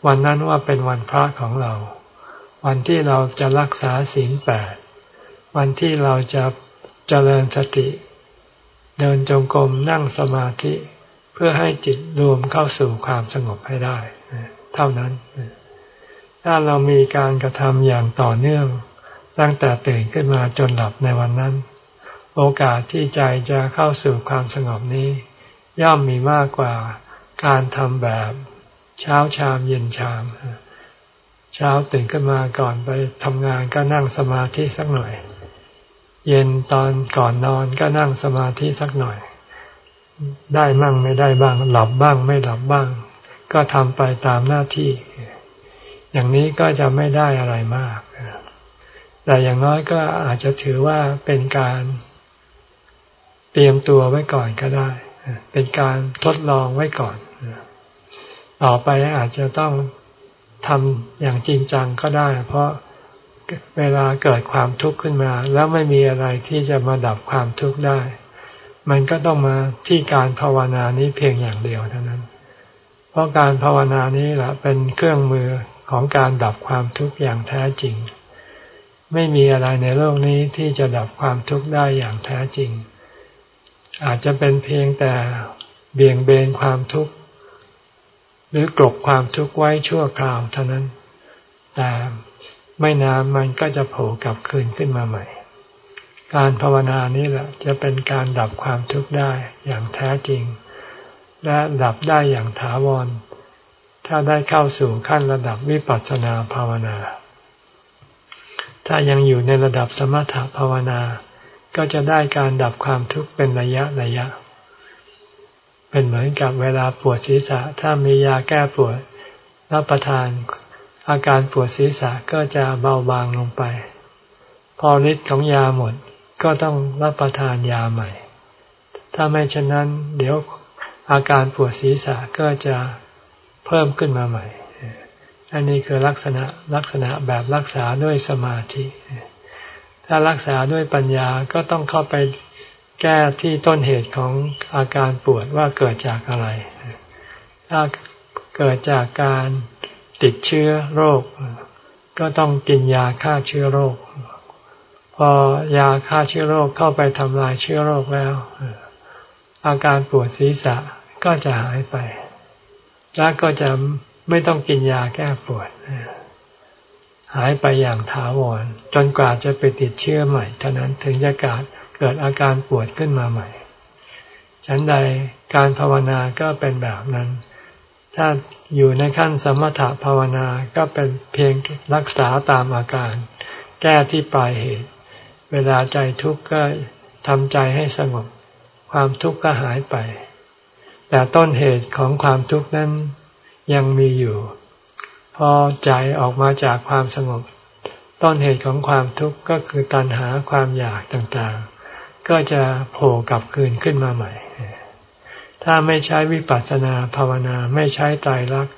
วันนั้นว่าเป็นวันพระของเรา วันที่เราจะรักษาศีลแปด วันที่เราจะเจริญสติ เดินจงกรมนั่งสมาธิ พื่อให้จิตรวมเข้าสู่ความสงบให้ได้ เท่านั้น ถ้าเรามีการกระทำอย่างต่อเนื่อง ตั้งแต่ตื่นขึ้นมาจนหลับในวันนั้น โอกาสที่ใจจะเข้าสู่ความสงบนี้ ย่อมมีมากกว่าการทำแบบเช้าชามเย็นชาม เช้าตื่นขึ้นมาก่อนไปทำงานก็นั่งสมาธิสักหน่อย เย็นตอนก่อนนอนก็นั่งสมาธิสักหน่อย ได้มั่งไม่ได้บ้าง หลับบ้างไม่หลับบ้าง ก็ทำไปตามหน้าที่ อย่างนี้ก็จะไม่ได้อะไรมาก แต่อย่างน้อยก็อาจจะถือว่าเป็นการเตรียมตัวไว้ก่อนก็ได้ เป็นการทดลองไว้ก่อน ต่อไปอาจจะต้องทำอย่างจริงจังก็ได้ เพราะเวลาเกิดความทุกข์ขึ้นมา แล้วไม่มีอะไรที่จะมาดับความทุกข์ได้ มันก็ต้องมาที่การภาวนานี้เพียงอย่างเดียวเท่านั้น เพราะการภาวนานี้แหละเป็นเครื่องมือของการดับความทุกข์อย่างแท้จริง ไม่มีอะไรในโลกนี้ที่จะดับความทุกข์ได้อย่างแท้จริง อาจจะเป็นเพียงแต่เบี่ยงเบนความทุกข์ หรือกลบความทุกข์ไว้ชั่วคราวเท่านั้น แต่ไม่นานมันก็จะโผล่กลับคืนขึ้นมาใหม่ การภาวนานี้แหละจะเป็นการดับความทุกข์ได้อย่างแท้จริง และดับได้อย่างถาวร ถ้าได้เข้าสู่ขั้นระดับวิปัสสนาภาวนา ถ้ายังอยู่ในระดับสมถภาวนา ก็จะได้การดับความทุกข์เป็นระยะระยะ เป็นเหมือนกับเวลาปวดศีรษะ ถ้ามียาแก้ปวดรับประทาน อาการปวดศีรษะก็จะเบาบางลงไป พอฤทธิ์ของยาหมด ก็ต้องรับประทานยาใหม่ ถ้าไม่เช่นนั้น เดี๋ยวอาการปวดศีรษะก็จะเพิ่มขึ้นมาใหม่ อันนี้คือลักษณะลักษณะแบบรักษาด้วยสมาธิ ถ้ารักษาด้วยปัญญาก็ต้องเข้าไปแก้ที่ต้นเหตุของอาการปวดว่าเกิดจากอะไร ถ้าเกิดจากการติดเชื้อโรค ก็ต้องกินยาฆ่าเชื้อโรค พอยาฆ่าเชื้อโรคเข้าไปทำลายเชื้อโรคแล้ว อาการปวดศีรษะก็จะหายไป และก็จะไม่ต้องกินยาแก้ปวด หายไปอย่างถาวร จนกว่าจะไปติดเชื้อใหม่ เท่านั้นถึงจะกาดเกิดอาการปวดขึ้นมาใหม่ ฉันใดการภาวนาก็เป็นแบบนั้น ถ้าอยู่ในขั้นสมถภาวนาก็เป็นเพียงรักษาตามอาการ แก้ที่ปลายเหตุ เวลาใจทุกข์ก็ทำใจให้สงบ ความทุกข์ก็หายไป แต่ต้นเหตุของความทุกข์นั้นยังมีอยู่ พอใจออกมาจากความสงบ ต้นเหตุของความทุกข์ก็คือตัณหาความอยากต่างๆ ก็จะโผล่กลับคืนขึ้นมาใหม่ ถ้าไม่ใช้วิปัสสนาภาวนาไม่ใช้ไตรลักษณ์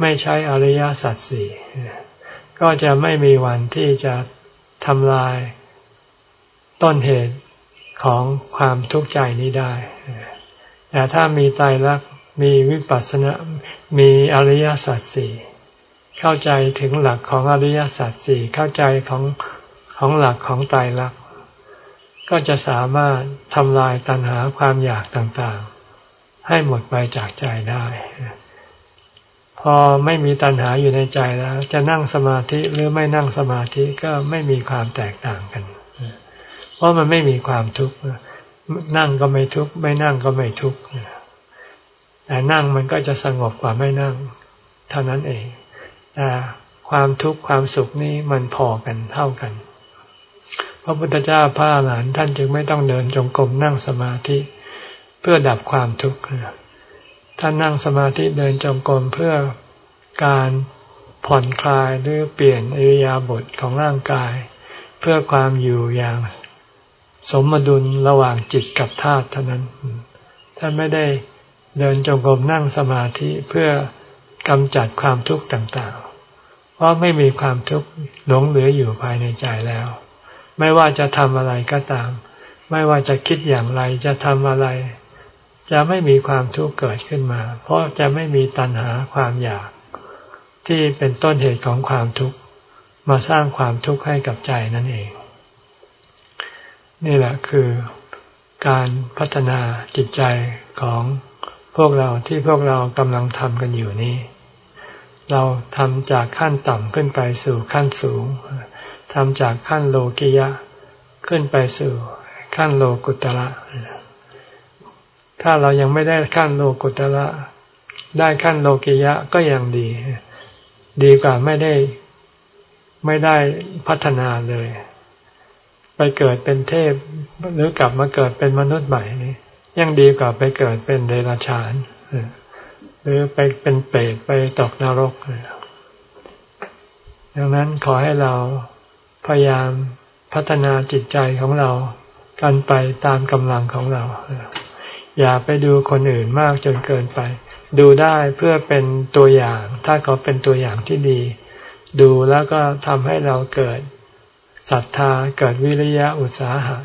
ไม่ใช้อริยสัจสี่ก็จะไม่มีวันที่จะทำลาย ต้นเหตุของความทุกข์ใจนี้ได้ แต่ถ้ามีไตรลักมีวิปัสสนา มีอริยสัจสี่เข้าใจถึงหลักของอริยสัจสี่เข้าใจของของหลักของไตรลัก ก็จะสามารถทำลายตัณหาความอยากต่างๆ ให้หมดไปจากใจได้ พอไม่มีตัณหาอยู่ในใจแล้ว จะนั่งสมาธิหรือไม่นั่งสมาธิก็ไม่มีความแตกต่างกัน เพราะมันไม่มีความทุกข์นั่งก็ไม่ทุกข์ไม่นั่งก็ไม่ทุกข์แต่นั่งมันก็จะสงบกว่าไม่นั่ง เท่านั้นเองแต่ความทุกข์ความสุขนี้มันพอกันเท่ากัน พระพุทธเจ้าพระหลานท่านจึงไม่ต้องเดินจงกรมนั่งสมาธิ เพื่อดับความทุกข์ท่านนั่งสมาธิเดินจงกรมเพื่อการผ่อนคลายหรือเปลี่ยนอิริยาบถของร่างกาย เพื่อความอยู่อย่าง สมดุลระหว่างจิตกับธาตุเท่านั้น ท่านไม่ได้เดินจงกรมนั่งสมาธิเพื่อกำจัดความทุกข์ต่างๆ เพราะไม่มีความทุกข์หลงเหลืออยู่ภายในใจแล้ว ไม่ว่าจะทำอะไรก็ตาม ไม่ว่าจะคิดอย่างไรจะทำอะไร จะไม่มีความทุกข์เกิดขึ้นมา เพราะจะไม่มีตัณหาความอยาก ที่เป็นต้นเหตุของความทุกข์มาสร้างความทุกข์ให้กับใจนั่นเอง นี่แหละคือการพัฒนาจิตใจของพวกเราที่พวกเรากำลังทำกันอยู่นี้ เราทำจากขั้นต่ำขึ้นไปสู่ขั้นสูงทำจากขั้นโลกิยะ ขึ้นไปสู่ขั้นโลกุตระถ้าเรายังไม่ได้ขั้นโลกุตระได้ขั้นโลกิยะก็ยังดี ดีกว่าไม่ได้ไม่ได้พัฒนาเลย ไปเกิดเป็นเทพ หรือกลับมาเกิดเป็นมนุษย์ใหม่นี่ยังดีกว่าไปเกิดเป็นเดรัจฉานหรือไปเป็นเปรตไปตกนรกดังนั้นขอให้เราพยายามพัฒนาจิตใจของเรากันไปตามกำลังของเรา อย่าไปดูคนอื่นมากจนเกินไป ดูได้เพื่อเป็นตัวอย่าง ถ้าเขาเป็นตัวอย่างที่ดี ดูแล้วก็ทำให้เราเกิด ศรัทธาเกิดวิริยะอุตสาหะ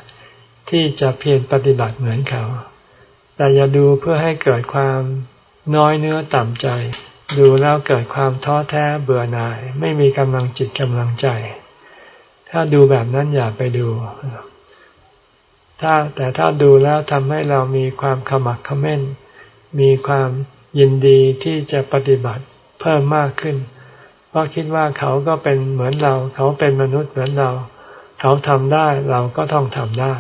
ที่จะเพียรปฏิบัติเหมือนเขา แต่อย่าดูเพื่อให้เกิดความน้อยเนื้อต่ำใจ ดูแล้วเกิดความท้อแท้เบื่อหน่าย ไม่มีกำลังจิตกำลังใจ ถ้าดูแบบนั้นอย่าไปดู ถ้าแต่ถ้าดูแล้วทำให้เรามีความขมักขม้น มีความยินดีที่จะปฏิบัติเพิ่มมากขึ้น ราะคิดว่าเขาก็เป็นเหมือนเรา เขาเป็นมนุษย์เหมือนเรา เขาทำได้เราก็ต้องทำได้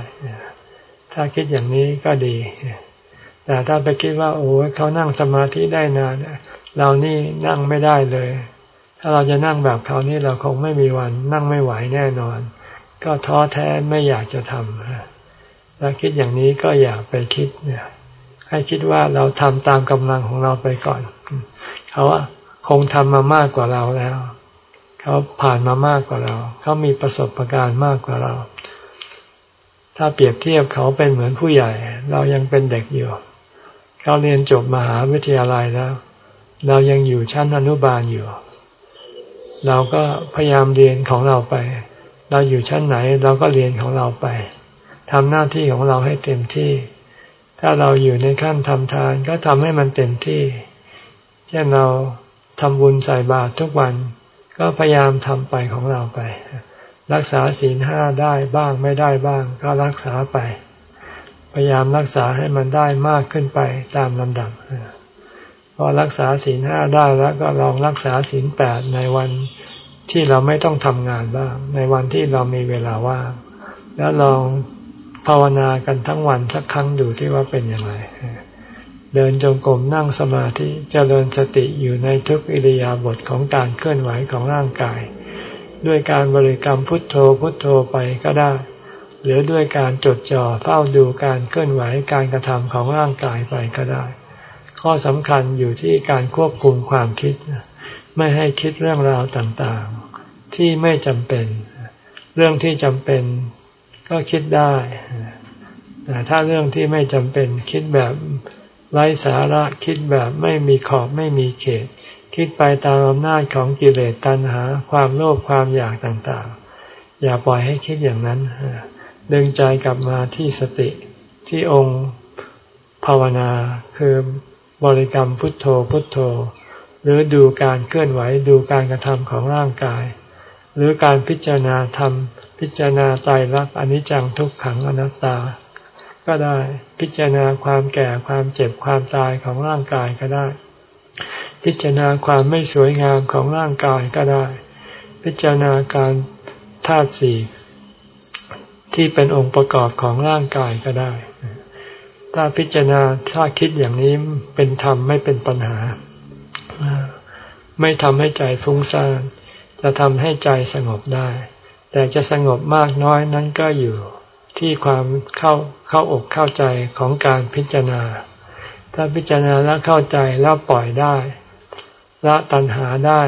ถ้าคิดอย่างนี้ก็ดี แต่ถ้าไปคิดว่า โอ้เขานั่งสมาธิได้นานเรานี่นั่งไม่ได้เลย ถ้าเราจะนั่งแบบเขานี่เราคงไม่มีวัน นั่งไม่ไหวแน่นอน ก็ท้อแท้ไม่อยากจะทำถ้าคิดอย่างนี้ก็อย่าไปคิดเนี่ยให้คิดว่าเราทำตามกำลังของเราไปก่อน เขา คงทำมามากกว่าเราแล้ว เขาผ่านมามากกว่าเรา เขามีประสบการณ์มากกว่าเรา ถ้าเปรียบเทียบเขาเป็นเหมือนผู้ใหญ่ เรายังเป็นเด็กอยู่ เขาเรียนจบมหาวิทยาลัยแล้ว เรายังอยู่ชั้นอนุบาลอยู่ เราก็พยายามเรียนของเราไป เราอยู่ชั้นไหนเราก็เรียนของเราไปทำหน้าที่ของเราให้เต็มที่ ถ้าเราอยู่ในขั้นทำทานก็ทำให้มันเต็มที่ เช่นเรา ทำบุญใส่บาตรทุกวัน ก็พยายามทำไปของเราไป รักษาศีลห้าได้บ้างไม่ได้บ้าง ก็รักษาไป พยายามรักษาให้มันได้มากขึ้นไปตามลำดับพอรักษาศีลห้าได้แล้วก็ลองรักษาศีลแปดในวันที่เราไม่ต้องทำงานบ้าง ในวันที่เรามีเวลาว่างแล้วลองภาวนากันทั้งวันสักครั้งดูที่ว่าเป็นยังไง เดินจงกรมนั่งสมาธิจเจริญสติอยู่ในทุกอิริยาบถของการเคลื่อนไหวของร่างกาย ด้วยการบริกรรมพุทโธพุทโธไปก็ได้ หรือด้วยการจดจ่อเฝ้าดูการเคลื่อนไหวการกระทำของร่างกายไปก็ได้ ข้อสำคัญอยู่ที่การควบคุมความคิด ไม่ให้คิดเรื่องราวต่างๆ ที่ไม่จำเป็น เรื่องที่จำเป็นก็คิดได้แต่ถ้าเรื่องที่ไม่จำเป็นคิดแบบ ไร้สาระคิดแบบไม่มีขอบไม่มีเขต คิดไปตามอำนาจของกิเลสตัณหา ความโลภความอยากต่างๆ อย่าปล่อยให้คิดอย่างนั้น ดึงใจกลับมาที่สติที่องค์ภาวนาคือบริกรรมพุทโธพุทโธ หรือดูการเคลื่อนไหวดูการกระทำของร่างกาย หรือการพิจารณาธรรมพิจารณาไตรลักษณ์อนิจจังทุกขังอนัตตา ก็ได้พิจารณาความแก่ความเจ็บความตายของร่างกายก็ได้ พิจารณาความไม่สวยงามของร่างกายก็ได้ พิจารณาการธาตุสี่ที่เป็นองค์ประกอบของร่างกายก็ได้ ถ้าพิจารณาถ้าคิดอย่างนี้เป็นธรรมไม่เป็นปัญหา ไม่ทำให้ใจฟุ้งซ่านจะทำให้ใจสงบได้ แต่จะสงบมากน้อยนั้นก็อยู่ ที่ความเข้าเข้าอกเข้าใจของการพิจารณา ถ้าพิจารณาแล้วเข้าใจแล้วปล่อยได้ ละตัณหาได้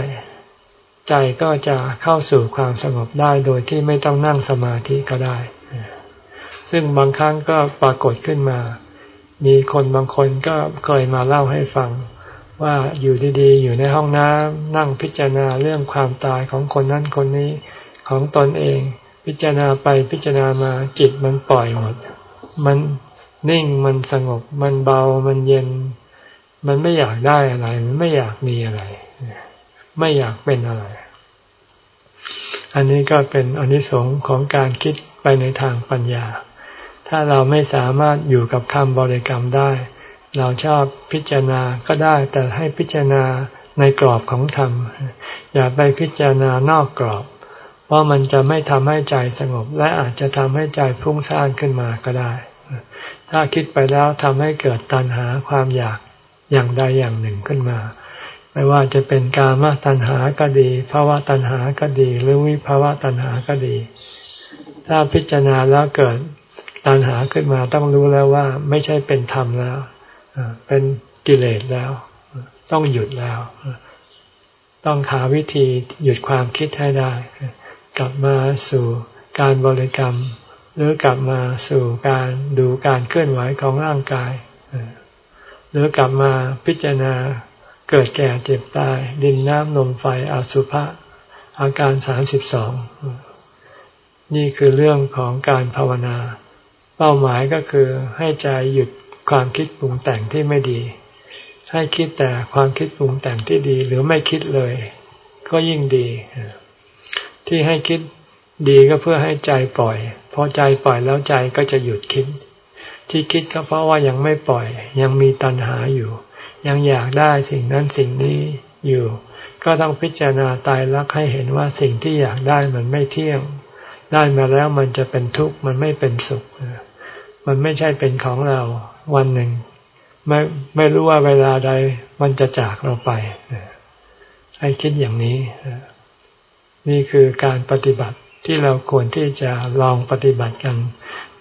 ใจก็จะเข้าสู่ความสงบได้โดยที่ไม่ต้องนั่งสมาธิก็ได้ ซึ่งบางครั้งก็ปรากฏขึ้นมา มีคนบางคนก็เคยมาเล่าให้ฟังว่าอยู่ดีๆ อยู่ในห้องน้ำนั่งพิจารณาเรื่องความตายของคนนั้นคนนี้ของตนเอง พิจารณาไปพิจารณามาจิตมันปล่อยหมด มันนิ่งมันสงบ มันเบามันเย็น มันไม่อยากได้อะไร มันไม่อยากมีอะไร ไม่อยากเป็นอะไร อันนี้ก็เป็นอนิสงส์ของการคิดไปในทางปัญญา ถ้าเราไม่สามารถอยู่กับคำบริกรรมได้ เราชอบพิจารณาก็ได้ แต่ให้พิจารณาในกรอบของธรรม อย่าไปพิจารณานอกกรอบ เพราะมันจะไม่ทำให้ใจสงบ และอาจจะทำให้ใจพุ่งซ่านขึ้นมาก็ได้ ถ้าคิดไปแล้วทำให้เกิดตัณหาความอยากอย่างใดอย่างหนึ่งขึ้นมา ไม่ว่าจะเป็นกามตัณหาก็ดีภาวะตัณหาก็ดี หรือวิภาวะตัณหาก็ดี ถ้าพิจารณาแล้วเกิดตัณหาขึ้นมาต้องรู้แล้วว่าไม่ใช่เป็นธรรมแล้ว เป็นกิเลสแล้ว ต้องหยุดแล้ว ต้องหาวิธีหยุดความคิดให้ได้ กลับมาสู่การบริกรรม หรือกลับมาสู่การดูการเคลื่อนไหวของร่างกาย หรือกลับมาพิจารณาเกิดแก่เจ็บตาย ดินน้ำลมไฟอสุภะอาการสามสิบสองนี่คือเรื่องของการภาวนา เป้าหมายก็คือให้ใจหยุดความคิดปรุงแต่งที่ไม่ดี ให้คิดแต่ความคิดปรุงแต่งที่ดี หรือไม่คิดเลย ก็ยิ่งดี ที่ให้คิดดีก็เพื่อให้ใจปล่อย พอใจปล่อยแล้วใจก็จะหยุดคิด ที่คิดก็เพราะว่ายังไม่ปล่อย ยังมีตัณหาอยู่ ยังอยากได้สิ่งนั้นสิ่งนี้อยู่ ก็ต้องพิจารณาตายรักให้เห็นว่าสิ่งที่อยากได้มันไม่เที่ยง ได้มาแล้วมันจะเป็นทุกข์มันไม่เป็นสุข มันไม่ใช่เป็นของเราวันหนึ่ง ไม่ไม่รู้ว่าเวลาใดมันจะจากเราไปให้คิดอย่างนี้ นี่คือการปฏิบัติที่เราควรที่จะลองปฏิบัติกัน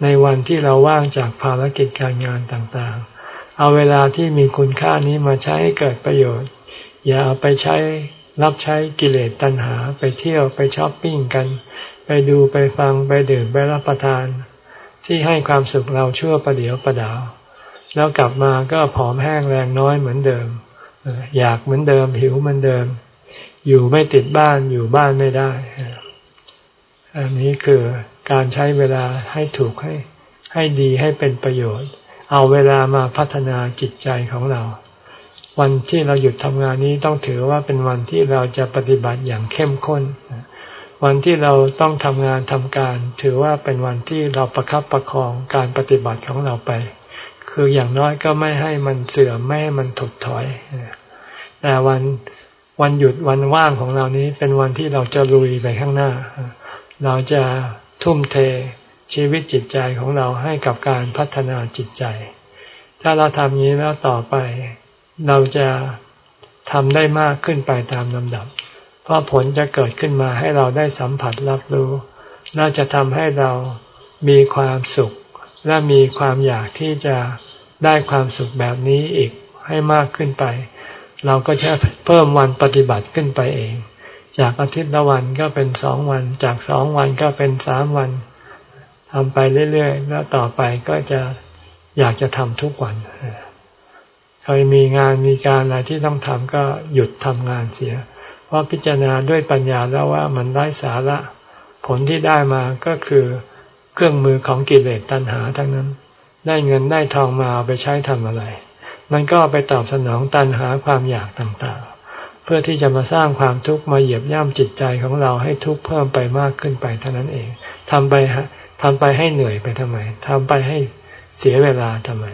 ในวันที่เราว่างจากภารกิจการงานต่างๆ เอาเวลาที่มีคุณค่านี้มาใช้ให้เกิดประโยชน์ อย่าเอาไปใช้รับใช้กิเลสตัณหาไปเที่ยวไปช้อปปิ้งกัน ไปดูไปฟังไปดื่มไปรับประทาน ที่ให้ความสุขเราชั่วประเดียวประดาว แล้วกลับมาก็ผอมแห้งแรงน้อยเหมือนเดิม อยากเหมือนเดิมหิวเหมือนเดิม อยู่ไม่ติดบ้านอยู่บ้านไม่ได้ อันนี้คือการใช้เวลาให้ถูกให้ ให้ดีให้เป็นประโยชน์ เอาเวลามาพัฒนาจิตใจของเรา วันที่เราหยุดทำงานนี้ต้องถือว่าเป็นวันที่เราจะปฏิบัติอย่างเข้มข้น วันที่เราต้องทำงานทำการ ถือว่าเป็นวันที่เราประครับประคองการปฏิบัติของเราไป คืออย่างน้อยก็ไม่ให้มันเสื่อมไม่ให้มันถดถอยแต่วัน วันหยุดวันว่างของเรานี้เป็นวันที่เราจะลุยไปข้างหน้า เราจะทุ่มเทชีวิตจิตใจของเราให้กับการพัฒนาจิตใจ ถ้าเราทำนี้แล้วต่อไป เราจะทำได้มากขึ้นไปตามลำดับ เพราะผลจะเกิดขึ้นมาให้เราได้สัมผัสรับรู้ น่าจะทำให้เรามีความสุข และมีความอยากที่จะได้ความสุขแบบนี้อีกให้มากขึ้นไป เราก็จะเพิ่มวันปฏิบัติขึ้นไปเอง จากอาทิตย์ละวันก็เป็นสองวัน จากสองวันก็เป็นสามวันทำไปเรื่อยๆ แล้วต่อไปก็จะอยากจะทำทุกวันเคยมีงานมีการอะไรที่ต้องทำก็หยุดทำงานเสีย เพราะพิจารณาด้วยปัญญาแล้วว่ามันไร้สาระ ผลที่ได้มาก็คือเครื่องมือของกิเลสตัณหาทั้งนั้น ได้เงินได้ทองมาเอาไปใช้ทำอะไร มันก็ไปตอบสนองตัณหาความอยากต่างๆ เพื่อที่จะมาสร้างความทุกข์มาเหยียบย่ำจิตใจของเราให้ทุกข์เพิ่มไปมากขึ้นไปเท่านั้นเองทำไปทำไปให้เหนื่อยไปทำไมทำไปให้เสียเวลาทำไม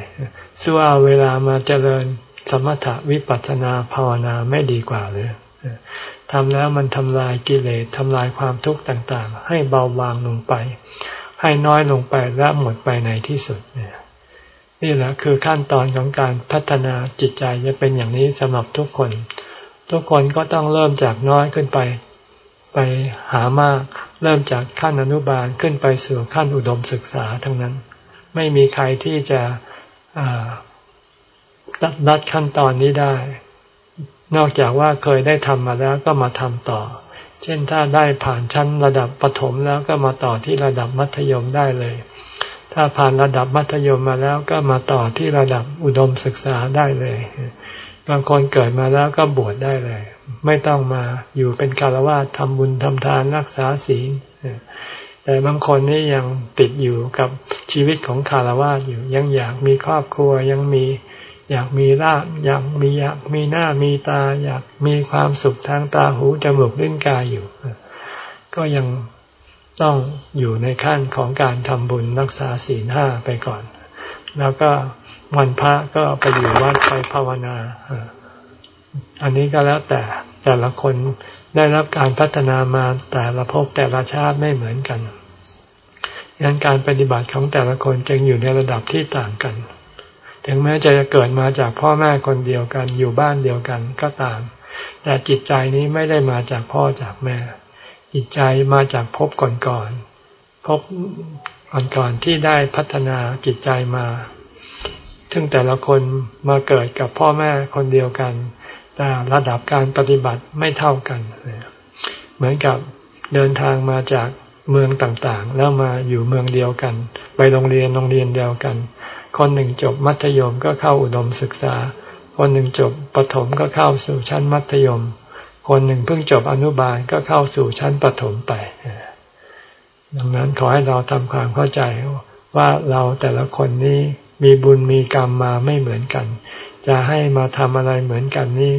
สู้เอาเวลามาเจริญสมถะวิปัสสนาภาวนาไม่ดีกว่าหรือทำแล้วมันทำลายกิเลสทำลายความทุกข์ต่างๆ ให้เบาบางลงไป ให้น้อยลงไปและหมดไปในที่สุดเนี่ย นี่แหละคือขั้นตอนของการพัฒนาจิตใจจะเป็นอย่างนี้สำหรับทุกคน ทุกคนก็ต้องเริ่มจากน้อยขึ้นไป ไปหามาก เริ่มจากขั้นอนุบาลขึ้นไปสู่ขั้นอุดมศึกษาทั้งนั้น ไม่มีใครที่จะดัดขั้นตอนนี้ได้ นอกจากว่าเคยได้ทำมาแล้วก็มาทำต่อ เช่นถ้าได้ผ่านชั้นระดับประถมแล้วก็มาต่อที่ระดับมัธยมได้เลย ถ้าผ่านระดับมัธยมมาแล้วก็มาต่อที่ระดับอุดมศึกษาได้เลย บางคนเกิดมาแล้วก็บวชได้เลย ไม่ต้องมาอยู่เป็นคารวะทำบุญทำทานรักษาศีลแต่บางคนนี่ยังติดอยู่กับชีวิตของคารวะอยู่ ยังอยากมีครอบครัวยังมีอยากมีร่างอยากมีอยากมีหน้ามีตา อยากมีความสุขทางตาหูจมูกลิ้นกายอยู่ ก็ยัง ต้องอยู่ในขั้นของการทำบุญรักษาศีลห้าไปก่อน แล้วก็วันพระก็ไปอยู่วัดไปภาวนา อันนี้ก็แล้วแต่แต่ละคนได้รับการพัฒนามาแต่ละภพแต่ละชาติไม่เหมือนกันดังนั้นการปฏิบัติของแต่ละคนจึงอยู่ในระดับที่ต่างกัน ถึงแม้จะเกิดมาจากพ่อแม่คนเดียวกันอยู่บ้านเดียวกันก็ตาม แต่จิตใจนี้ไม่ได้มาจากพ่อจากแม่ จิตใจมาจากภพก่อนๆภพก่อนๆที่ได้พัฒนาจิตใจมา ซึ่งแต่ละคนมาเกิดกับพ่อแม่คนเดียวกัน แต่ระดับการปฏิบัติไม่เท่ากัน เหมือนกับเดินทางมาจากเมืองต่างๆ แล้วมาอยู่เมืองเดียวกัน ไปโรงเรียนโรงเรียนเดียวกัน คนหนึ่งจบมัธยมก็เข้าอุดมศึกษา คนหนึ่งจบประถมก็เข้าสู่ชั้นมัธยม คนหนึ่งเพิ่งจบอนุบาลก็เข้าสู่ชั้นประถมไปดังนั้นขอให้เราทำความเข้าใจว่าเราแต่ละคนนี้มีบุญมีกรรมมาไม่เหมือนกัน จะให้มาทำอะไรเหมือนกันนี่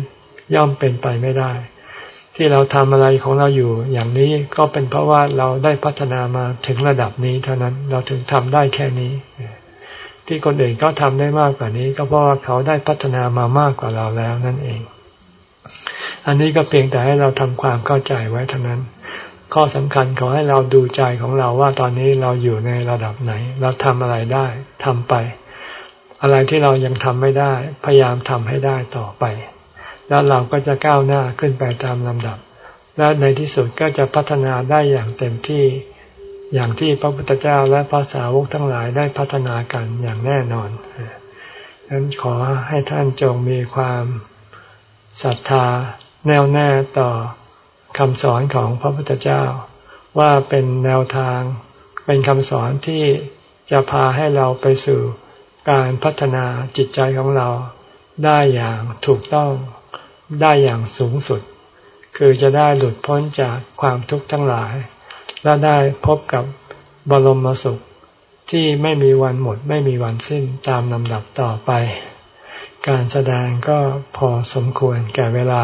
ย่อมเป็นไปไม่ได้ ที่เราทำอะไรของเราอยู่ อย่างนี้ก็เป็นเพราะว่าเราได้พัฒนามาถึงระดับนี้เท่านั้นเราถึงทำได้แค่นี้ ที่คนอื่นเขาทำได้มากกว่านี้ ก็เพราะว่าเขาได้พัฒนามามากกว่าเราแล้วนั่นเอง อันนี้ก็เพียงแต่ให้เราทำความเข้าใจไว้เท่านั้น ข้อสำคัญขอให้เราดูใจของเราว่าตอนนี้เราอยู่ในระดับไหน เราทำอะไรได้ทำไป อะไรที่เรายังทำไม่ได้ พยายามทำให้ได้ต่อไป แล้วเราก็จะก้าวหน้าขึ้นไปตามลำดับ และในที่สุดก็จะพัฒนาได้อย่างเต็มที่อย่างที่พระพุทธเจ้าและพระสาวกทั้งหลายได้พัฒนากันอย่างแน่นอนดังนั้นขอให้ท่านจงมีความศรัทธา แน่วแน่ต่อคำสอนของพระพุทธเจ้า ว่าเป็นแนวทาง เป็นคำสอนที่จะพาให้เราไปสู่การพัฒนาจิตใจของเราได้อย่างถูกต้องได้อย่างสูงสุด คือจะได้หลุดพ้นจากความทุกข์ทั้งหลาย และได้พบกับบรมสุขที่ไม่มีวันหมดไม่มีวันสิ้นตามลำดับต่อไป การแสดงก็พอสมควรแก่เวลา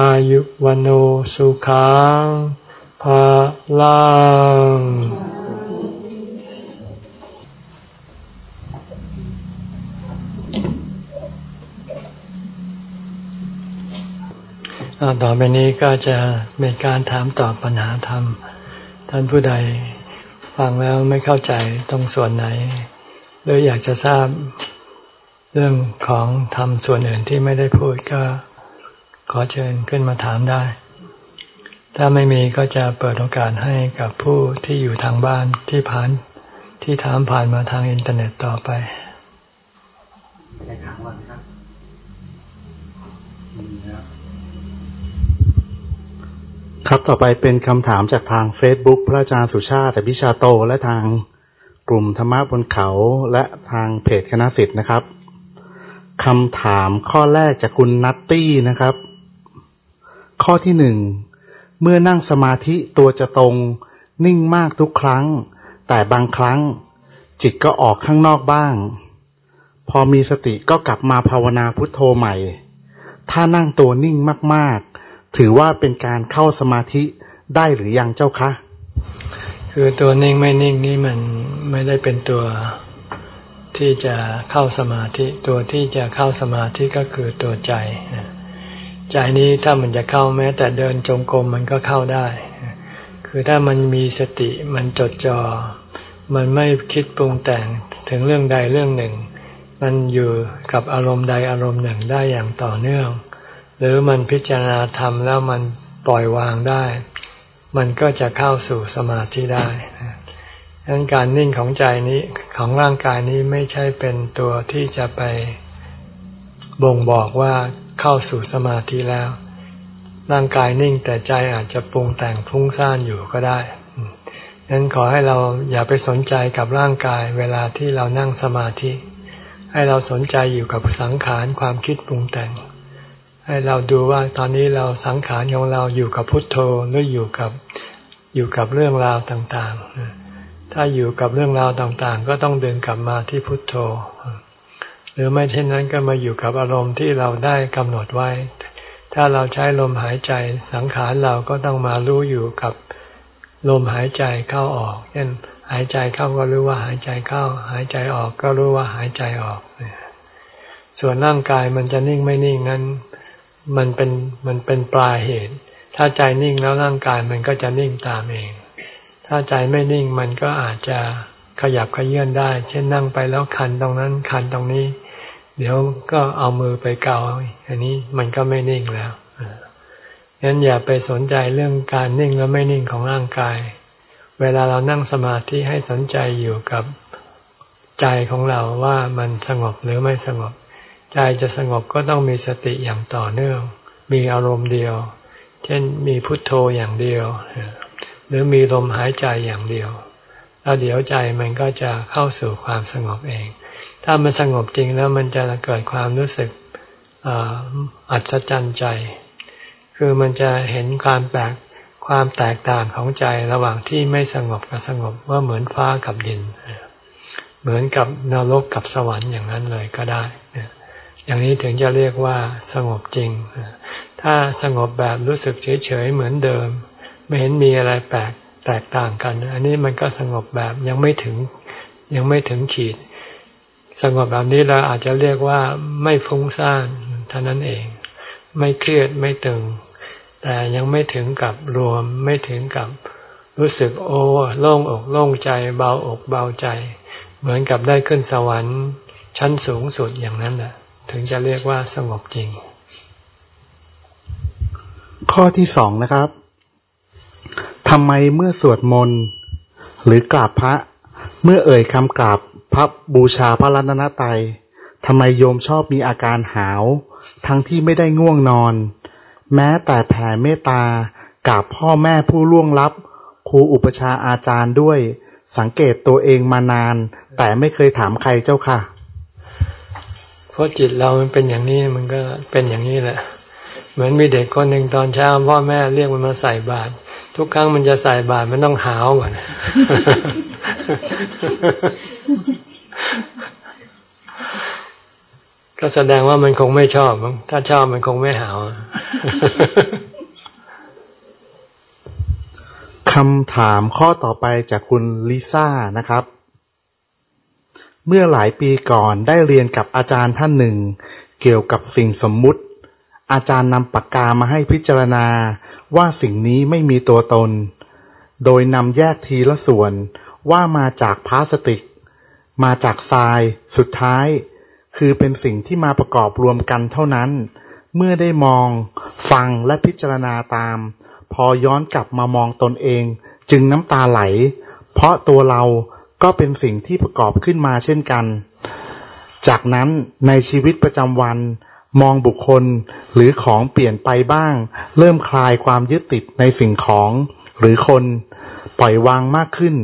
อายุวันสุขังภาลังต่อไปนี้ก็จะเป็นการถามตอบปัญหาธรรม ท่านผู้ใดฟังแล้วไม่เข้าใจตรงส่วนไหน หรืออยากจะทราบเรื่องของธรรมส่วนอื่นที่ไม่ได้พูดก็ อเชิญขึ้นมาถามได้ ถ้าไม่มีก็จะเปิดโอกาสให้กับผู้ที่อยู่ทางบ้านที่ผ่านที่ถามผ่านมาทางอินเทอร์เน็ตต่อไปครับต่อไปเป็นคำถามจากทาง Facebook พระอาจารย์สุชาติพิชาโต และทางกลุ่มธรรมะบนเขาและทางเพจคณะสิทธิ์นะครับคำถามข้อแรกจากคุณนัตตี้นะครับ ข้อที่หนึ่งเมื่อนั่งสมาธิตัวจะตรง นิ่งมากทุกครั้ง แต่บางครั้ง จิตก็ออกข้างนอกบ้าง พอมีสติก็กลับมาภาวนาพุทโธใหม่ ถ้านั่งตัวนิ่งมากๆ ถือว่าเป็นการเข้าสมาธิได้หรือยังเจ้าคะ คือตัวนิ่งไม่นิ่งนี่มันไม่ได้เป็นตัวที่จะเข้าสมาธิ ตัวที่จะเข้าสมาธิก็คือตัวใจ ใจนี้ถ้ามันจะเข้าแม้ แต่เดินจงกรมมันก็เข้าได้ คือถ้ามันมีสติมันจดจอ่อมันไม่คิดปรุงแต่งถึงเรื่องใดเรื่องหนึ่ง มันอยู่กับอารมณ์ใดอารมณ์หนึ่งได้อย่างต่อเนื่อง หรือมันพิจารณาธรรมแล้วมันปล่อยวางได้ มันก็จะเข้าสู่สมาธิได้ดังนั้นการนิ่งของใจนี้ของร่างกายนี้ไม่ใช่เป็นตัวที่จะไปบ่งบอกว่า เข้าสู่สมาธิแล้ว ร่างกายนิ่งแต่ใจอาจจะปรุงแต่งพุ่งซ่านอยู่ก็ได้ดังนั้นขอให้เราอย่าไปสนใจกับร่างกายเวลาที่เรานั่งสมาธิ ให้เราสนใจอยู่กับสังขารความคิดปรุงแต่ง ให้เราดูว่าตอนนี้เราสังขารของเราอยู่กับพุทโธหรืออยู่กับอยู่กับเรื่องราวต่างๆ ถ้าอยู่กับเรื่องราวต่างๆ ก็ต้องเดินกลับมาที่พุทโธ หรือไม่เช่นนั้นก็มาอยู่กับอารมณ์ที่เราได้กำหนดไว้ ถ้าเราใช้ลมหายใจสังขารเราก็ต้องมารู้อยู่กับลมหายใจเข้าออก เช่นหายใจเข้าก็รู้ว่าหายใจเข้า หายใจออกก็รู้ว่าหายใจออก ส่วนร่างกายมันจะนิ่งไม่นิ่งนั้น มันเป็นมันเป็นปลายเหตุ ถ้าใจนิ่งแล้วร่างกายมันก็จะนิ่งตามเอง ถ้าใจไม่นิ่งมันก็อาจจะขยับขยื่นได้ เช่นนั่งไปแล้วคันตรงนั้นคันตรงนี้ เดี๋ยวก็เอามือไปเกาอันนี้มันก็ไม่นิ่งแล้วงั้นอย่าไปสนใจเรื่องการนิ่งและไม่นิ่งของร่างกาย เวลาเรานั่งสมาธิให้สนใจอยู่กับใจของเราว่ามันสงบหรือไม่สงบ ใจจะสงบก็ต้องมีสติอย่างต่อเนื่อง มีอารมณ์เดียว เช่นมีพุทโธอย่างเดียว หรือมีลมหายใจอย่างเดียว แล้วเดี๋ยวใจมันก็จะเข้าสู่ความสงบเอง ถ้ามันสงบจริงแล้วมันจะเกิดความรู้สึกอัศจรรย์ใจ คือมันจะเห็นความแปลกความแตกต่างของใจระหว่างที่ไม่สงบกับสงบว่าเหมือนฟ้ากับดิน เหมือนกับนรกกับสวรรค์อย่างนั้นเลยก็ได้ อย่างนี้ถึงจะเรียกว่าสงบจริง ถ้าสงบแบบรู้สึกเฉยๆเหมือนเดิม ไม่เห็นมีอะไรแปลกแตกต่างกัน อันนี้มันก็สงบแบบยังไม่ถึงยังไม่ถึงขีด สงบแบบนี้เราอาจจะเรียกว่าไม่ฟุ้งซ่านเท่านั้นเอง ไม่เครียดไม่ตึง แต่ยังไม่ถึงกับรวมไม่ถึงกับรู้สึกโอ้โล่งอกโล่งใจ เบาอกเบาใจ เหมือนกับได้ขึ้นสวรรค์ชั้นสูงสุดอย่างนั้นแหละถึงจะเรียกว่าสงบจริง ข้อที่สองนะครับทำไมเมื่อสวดมนต์หรือกราบพระ เมื่อเอ่ยคำกราบ พระบูชาพระรัตนตรัยทำไมโยมชอบมีอาการหาว ทั้งที่ไม่ได้ง่วงนอน แม้แต่แผ่เมตตากับพ่อแม่ผู้ล่วงลับ ครูอุปชาอาจารย์ด้วย สังเกตตัวเองมานาน แต่ไม่เคยถามใครเจ้าค่ะ เพราะจิตเรามันเป็นอย่างนี้มันก็เป็นอย่างนี้แหละ เหมือนมีเด็กคนหนึ่งตอนเช้าพ่อแม่เรียกมันมาใส่บาตรทุกครั้งมันจะใส่บาตรมันต้องหาวก่อน ก็แสดงว่ามันคงไม่ชอบมั้งถ้าชอบมันคงไม่หาวคำถามข้อต่อไปจากคุณลิซ่านะครับ เมื่อหลายปีก่อนได้เรียนกับอาจารย์ท่านหนึ่ง เกี่ยวกับสิ่งสมมุติ อาจารย์นำปากกามาให้พิจารณาว่าสิ่งนี้ไม่มีตัวตน โดยนำแยกทีละส่วนว่ามาจากพลาสติก มาจากทราย สุดท้าย คือเป็นสิ่งที่มาประกอบรวมกันเท่านั้น เมื่อได้มอง ฟังและพิจารณาตาม พอย้อนกลับมามองตนเอง จึงน้ำตาไหล เพราะตัวเราก็เป็นสิ่งที่ประกอบขึ้นมาเช่นกัน จากนั้นในชีวิตประจำวันมองบุคคลหรือของเปลี่ยนไปบ้าง เริ่มคลายความยึดติดในสิ่งของหรือคน ปล่อยวางมากขึ้น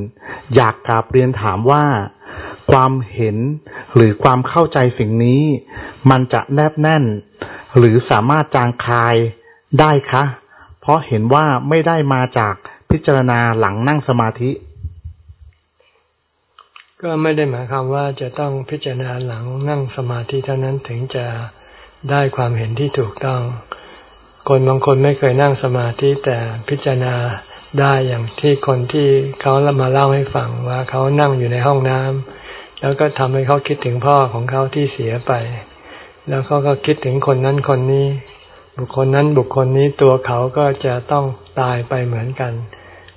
อยากกราบเรียนถามว่า ความเห็นหรือความเข้าใจสิ่งนี้ มันจะแนบแน่น หรือสามารถจางคายได้คะ เพราะเห็นว่าไม่ได้มาจากพิจารณาหลังนั่งสมาธิ ก็ไม่ได้หมายความว่าจะต้องพิจารณาหลังนั่งสมาธิเท่านั้นถึงจะได้ความเห็นที่ถูกต้อง คนบางคนไม่เคยนั่งสมาธิแต่พิจารณาได้อย่างที่คนที่เขามาเล่าให้ฟังว่าเขานั่งอยู่ในห้องน้ำ แล้วก็ทำให้เขาคิดถึงพ่อของเขาที่เสียไป แล้วเขาก็คิดถึงคนนั้นคนนี้ บุคคลนั้นบุคคลนี้ตัวเขาก็จะต้องตายไปเหมือนกัน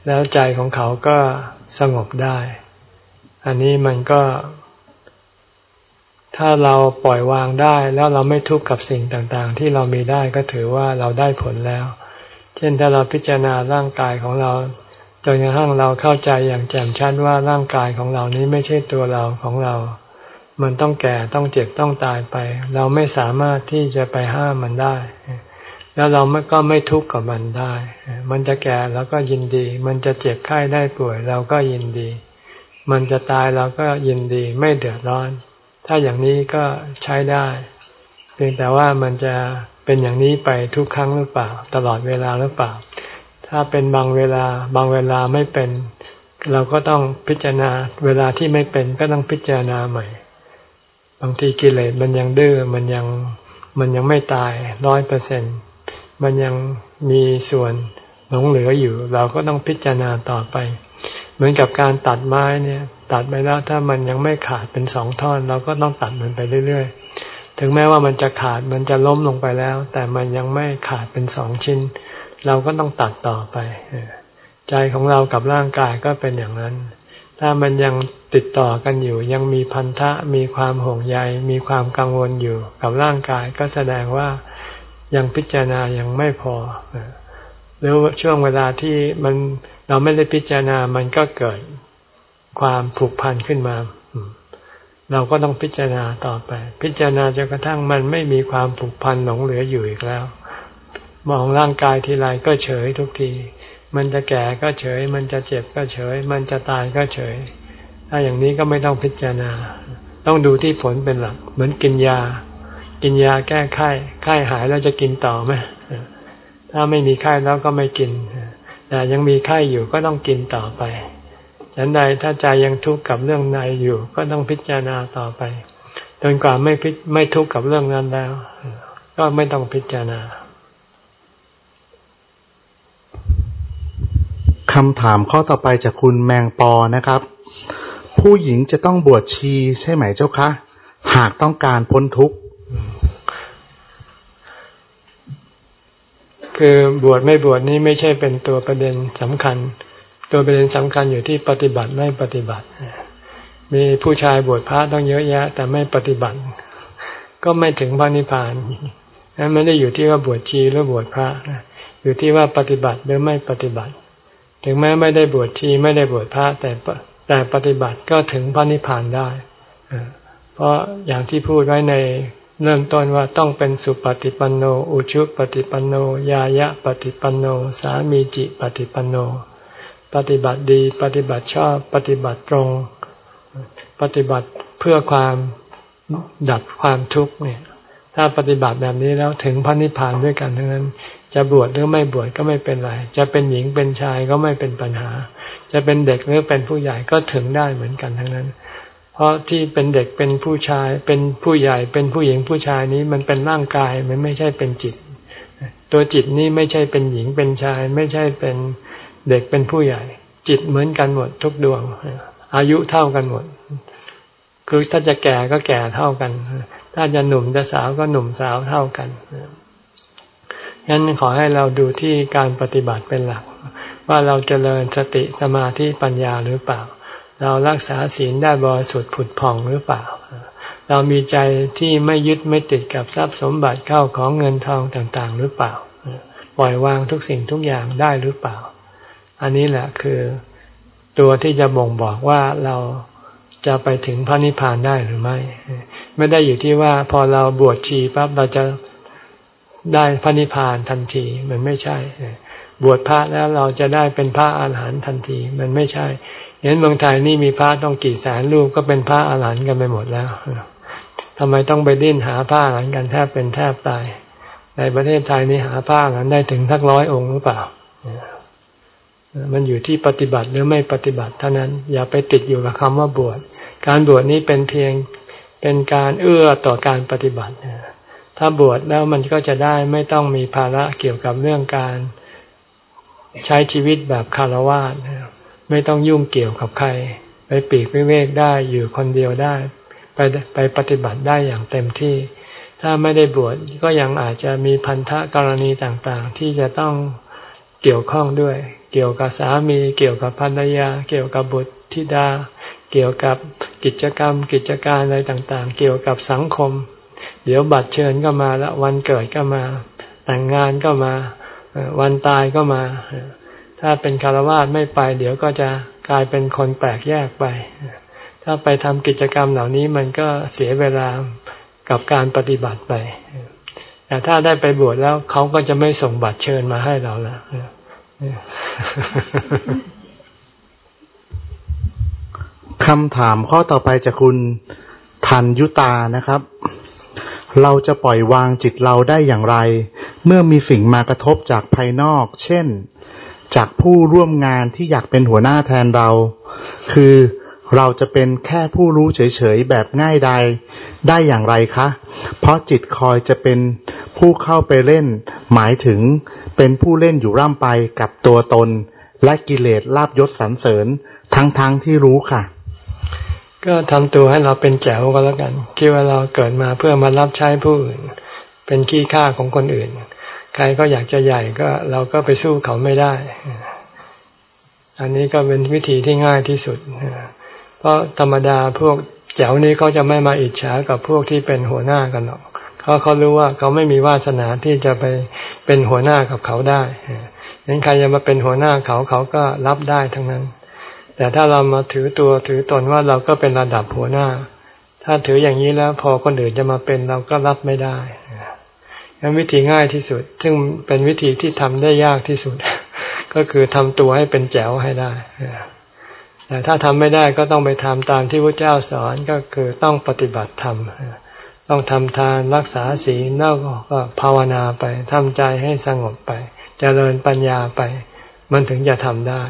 แล้วใจของเขาก็สงบได้ อันนี้มันก็ ถ้าเราปล่อยวางได้ แล้วเราไม่ทุกข์กับสิ่งต่างๆ ที่เรามีได้ก็ถือว่าเราได้ผลแล้ว เช่นถ้าเราพิจารณาร่างกายของเรา จนกระทั่งเราเข้าใจอย่างแจ่มชัดว่าร่างกายของเรานี้ไม่ใช่ตัวเราของเรา มันต้องแก่ต้องเจ็บต้องตายไป เราไม่สามารถที่จะไปห้ามมันได้ แล้วเราก็ไม่ทุกข์กับมันได้ มันจะแก่แล้วก็ยินดี มันจะเจ็บไข้ได้ป่วย เราก็ยินดี มันจะตายเราก็ยินดีไม่เดือดร้อน ถ้าอย่างนี้ก็ใช้ได้ เพียงแต่ว่ามันจะเป็นอย่างนี้ไปทุกครั้งหรือเปล่า ตลอดเวลาหรือเปล่า ถ้าเป็นบางเวลาบางเวลาไม่เป็น เราก็ต้องพิจารณาเวลาที่ไม่เป็นก็ต้องพิจารณาใหม่ บางทีกิเลสมันยังดื้อมันยังมันยังไม่ตายร้อยเปอร์เซ็นมันยังมีส่วนหลงเหลืออยู่ เราก็ต้องพิจารณาต่อไป เหมือนกับการตัดไม้เนี่ย ตัดไปแล้วถ้ามันยังไม่ขาดเป็นสองท่อน เราก็ต้องตัดมันไปเรื่อยๆถึงแม้ว่ามันจะขาดมันจะล้มลงไปแล้ว แต่มันยังไม่ขาดเป็นสองชิ้น เราก็ต้องตัดต่อไป ใจของเรากับร่างกายก็เป็นอย่างนั้น ถ้ามันยังติดต่อกันอยู่ ยังมีพันธะมีความห่วงใย มีความกังวลอยู่กับร่างกายก็แสดงว่ายังพิจารณายังไม่พอหรือช่วงเวลาที่มันเราไม่ได้พิจารณามันก็เกิดความผูกพันขึ้นมาเราก็ต้องพิจารณาต่อไป พิจารณาจนกระทั่งมันไม่มีความผูกพันหลงเหลืออยู่อีกแล้ว มองร่างกายทีไรก็เฉยทุกที มันจะแก่ก็เฉย มันจะเจ็บก็เฉย มันจะตายก็เฉย ถ้าอย่างนี้ก็ไม่ต้องพิจารณา ต้องดูที่ผลเป็นหลัก เหมือนกินยา กินยาแก้ไข้ ไข้หายแล้วจะกินต่อไหมถ้าไม่มีไข้แล้วก็ไม่กิน แต่ยังมีไข้อยู่ก็ต้องกินต่อไปฉันใดถ้าใจยังทุกข์กับเรื่องในอยู่ ก็ต้องพิจารณาต่อไปจนกว่าไม่พิไม่ทุกข์กับเรื่องนั้นแล้ว ก็ไม่ต้องพิจารณา คำถามข้อต่อไปจากคุณแมงปอนะครับ ผู้หญิงจะต้องบวชชีใช่ไหมเจ้าคะ หากต้องการพ้นทุกข์คือบวชไม่บวชนี่ไม่ใช่เป็นตัวประเด็นสำคัญ ตัวประเด็นสำคัญอยู่ที่ปฏิบัติไม่ปฏิบัติ มีผู้ชายบวชพระต้องเยอะแยะ แต่ไม่ปฏิบัติ ก็ไม่ถึงพระนิพพานนั้นไม่ได้อยู่ที่ว่าบวชชีหรือบวชพระอยู่ที่ว่าปฏิบัติหรือไม่ปฏิบัติ ถึงแม้ไม่ได้บวชชีไม่ได้บวชพระแต่แต่ปฏิบัติก็ถึงพระนิพพานได้เพราะอย่างที่พูดไว้ในเริ่มต้นว่าต้องเป็นสุปฏิปันโน อุชุปฏิปันโน ยายะปฏิปันโน สามีจิปฏิปันโน ปฏิบัติดี ปฏิบัติชอบ ปฏิบัติตรง ปฏิบัติเพื่อความดับความทุกข์เนี่ย ถ้าปฏิบัติแบบนี้แล้วถึงพระนิพพานด้วยกันทั้งนั้น จะบวชหรือไม่บวชก็ไม่เป็นไร จะเป็นหญิงเป็นชายก็ไม่เป็นปัญหา จะเป็นเด็กหรือเป็นผู้ใหญ่ก็ถึงได้เหมือนกันทั้งนั้น เพราะที่เป็นเด็กเป็นผู้ชาย เป็นผู้ใหญ่ เป็นผู้หญิงผู้ชายนี้มันเป็นร่างกายมันไม่ใช่เป็นจิต ตัวจิตนี้ไม่ใช่เป็นหญิงเป็นชาย ไม่ใช่เป็นเด็กเป็นผู้ใหญ่ จิตเหมือนกันหมดทุกดวง อายุเท่ากันหมด คือถ้าจะแก่ก็แก่เท่ากัน ถ้าจะหนุ่มจะสาวก็หนุ่มสาวเท่ากัน งั้นขอให้เราดูที่การปฏิบัติเป็นหลัก ว่าเราจเจริญสติสมาธิปัญญาหรือเปล่า เรารักษาศีลได้บริสุทธิ์ผุดผ่องหรือเปล่า เรามีใจที่ไม่ยึดไม่ติดกับทรัพย์สมบัติเข้าของเงินทองต่างๆ หรือเปล่า ปล่อยวางทุกสิ่งทุกอย่างได้หรือเปล่า อันนี้แหละคือตัวที่จะบ่งบอกว่าเราจะไปถึงพระนิพพานได้หรือไม่ ไม่ได้อยู่ที่ว่าพอเราบวชชีปั๊บเราจะ ได้พระนิพพานทันที มันไม่ใช่ บวชพระแล้วเราจะได้เป็นพระอาหารหันต์ทันที มันไม่ใช่เห็นเมืองไทยนี่มีพระต้องกี่แสนรูปก็เป็นพระอาหารหันต์กันไปหมดแล้วทำไมต้องไปดิ้นหาพระอาหารหันต์กันแทบเป็นแทบตาย ในประเทศไทยนี่หาพระอาหารหันต์ได้ถึงทักร้อยองค์หรือเปล่า มันอยู่ที่ปฏิบัติหรือไม่ปฏิบัติเท่านั้น อย่าไปติดอยู่กับคำว่าบวช การบวชนี้เป็นเพียงเป็นการเอื้อต่อการปฏิบัติ ถ้าบวชแล้วมันก็จะได้ไม่ต้องมีภาระเกี่ยวกับเรื่องการใช้ชีวิตแบบคารวะไม่ต้องยุ่งเกี่ยวกับใคร ไปปีกวิเวกได้อยู่คนเดียวได้ ไปไปปฏิบัติได้อย่างเต็มที่ ถ้าไม่ได้บวชก็ยังอาจจะมีพันธะกรณีต่างๆ ที่จะต้องเกี่ยวข้องด้วย เกี่ยวกับสามี เกี่ยวกับภรรยา เกี่ยวกับบุตรธิดา เกี่ยวกับกิจกรรม กิจการอะไรต่างๆ เกี่ยวกับสังคม เดี๋ยวบัตรเชิญก็มาแล้ววันเกิดก็มา แต่งงานก็มา วันตายก็มา ถ้าเป็นคารวะไม่ไป เดี๋ยวก็จะกลายเป็นคนแปลกแยกไป ถ้าไปทำกิจกรรมเหล่านี้มันก็เสียเวลากับการปฏิบัติไป แต่ถ้าได้ไปบวชแล้วเขาก็จะไม่ส่งบัตรเชิญมาให้เราแล้วคำถามข้อต่อไปจากคุณทันยุตานะครับ เราจะปล่อยวางจิตเราได้อย่างไร เมื่อมีสิ่งมากระทบจากภายนอก เช่น จากผู้ร่วมงานที่อยากเป็นหัวหน้าแทนเรา คือเราจะเป็นแค่ผู้รู้เฉยๆแบบง่ายใดได้อย่างไรคะ เพราะจิตคอยจะเป็นผู้เข้าไปเล่น หมายถึงเป็นผู้เล่นอยู่ร่ำไปกับตัวตน และกิเลสลาบยศสรรเสริญ ทั้งๆทที่รู้ค่ะ ก็ทำตัวให้เราเป็นแจ๋วก็แล้วกัน คิดว่าเราเกิดมาเพื่อมารับใช้ผู้อื่น เป็นขี้ข้าของคนอื่น ใครก็อยากจะใหญ่ก็เราก็ไปสู้เขาไม่ได้ อันนี้ก็เป็นวิธีที่ง่ายที่สุด เพราะธรรมดาพวกแจ๋วนี้เขาจะไม่มาอิจฉากับพวกที่เป็นหัวหน้ากันหรอกเขาะเขารู้ว่าเขาไม่มีวาสนาที่จะไปเป็นหัวหน้ากับเขาได้งั้นใครจะมาเป็นหัวหน้าเขาเขาก็รับได้ทั้งนั้น แต่ถ้าเรามาถือตัวถือตนว่าเราก็เป็นระดับหัวหน้า ถ้าถืออย่างนี้แล้วพอคนอื่นจะมาเป็นเราก็รับไม่ได้ั้นวิธีง่ายที่สุด ซึ่งเป็นวิธีที่ทำได้ยากที่สุด ก็คือทำตัวให้เป็นแจ๋วให้ได้แต่ถ้าทำไม่ได้ก็ต้องไปทำตามที่พระเจ้าสอนก็คือต้องปฏิบัติธรรมต้องทำทานรักษาศีลแล้วก็ภาวนาไปทำใจให้สงบไปจเจริญปัญญาไป มันถึงจะทำได้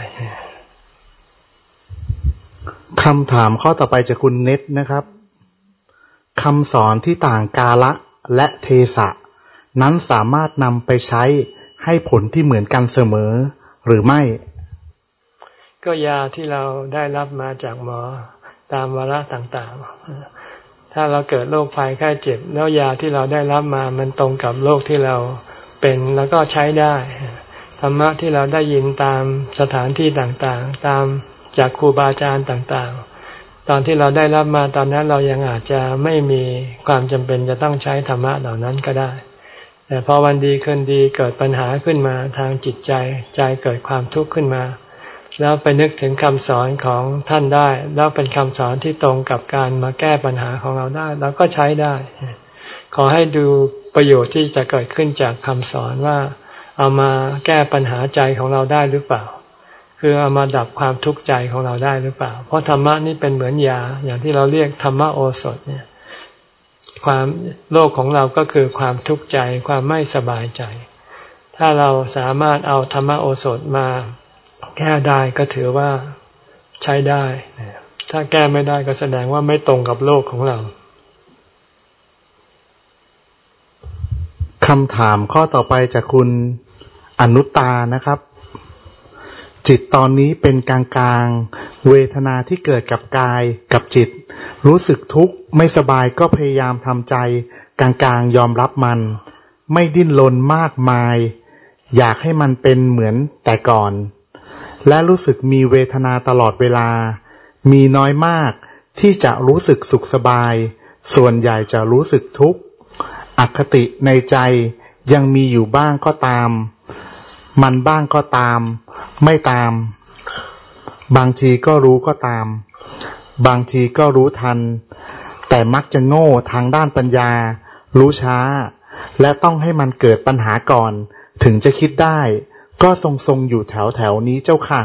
คำถามข้อต่อไปจากคุณเน็ตนะครับคำสอนที่ต่างกาละและเทสะ นั้นสามารถนำไปใช้ให้ผลที่เหมือนกันเสมอหรือไม่ ก็ยาที่เราได้รับมาจากหมอตามวาระต่างๆ ถ้าเราเกิดโรคภัยไข้เจ็บ แล้วยาที่เราได้รับมามันตรงกับโรคที่เราเป็นแล้วก็ใช้ได้ธรรมะที่เราได้ยินตามสถานที่ต่างๆ ตาม จากครูบาอาจารย์ต่างๆ ตอนที่เราได้รับมาตอนนั้นเรายังอาจจะไม่มีความจำเป็นจะต้องใช้ธรรมะเหล่านั้นก็ได้ แต่พอวันดีคืนดีเกิดปัญหาขึ้นมาทางจิตใจใจเกิดความทุกข์ขึ้นมา แล้วไปนึกถึงคำสอนของท่านได้ แล้วเป็นคำสอนที่ตรงกับการมาแก้ปัญหาของเราได้เราก็ใช้ได้ ขอให้ดูประโยชน์ที่จะเกิดขึ้นจากคำสอนว่า เอามาแก้ปัญหาใจของเราได้หรือเปล่า คือเอามาดับความทุกข์ใจของเราได้หรือเปล่า เพราะธรรมะนี่เป็นเหมือนยา อย่างที่เราเรียกธรรมะโอสถเนี่ย ความโลกของเราก็คือความทุกข์ใจ ความไม่สบายใจ ถ้าเราสามารถเอาธรรมโอสถมาแก้ได้ก็ถือว่าใช้ได้ ถ้าแก้ไม่ได้ก็แสดงว่าไม่ตรงกับโลกของเราคำถามข้อต่อไปจากคุณอนุตานะครับ จิตตอนนี้เป็นกลางกลางเวทนาที่เกิดกับกายกับจิต รู้สึกทุกข์ไม่สบายก็พยายามทำใจกลางกลางยอมรับมัน ไม่ดิ้นรนมากมาย อยากให้มันเป็นเหมือนแต่ก่อน และรู้สึกมีเวทนาตลอดเวลา มีน้อยมากที่จะรู้สึกสุขสบาย ส่วนใหญ่จะรู้สึกทุกข์อคติในใจยังมีอยู่บ้างก็ตาม มันบ้างก็ตาม ไม่ตาม บางทีก็รู้ก็ตาม บางทีก็รู้ทัน แต่มักจะโง่ทางด้านปัญญา รู้ช้า และต้องให้มันเกิดปัญหาก่อน ถึงจะคิดได้ ก็ทรงๆอยู่แถวแถวนี้เจ้าค่ะ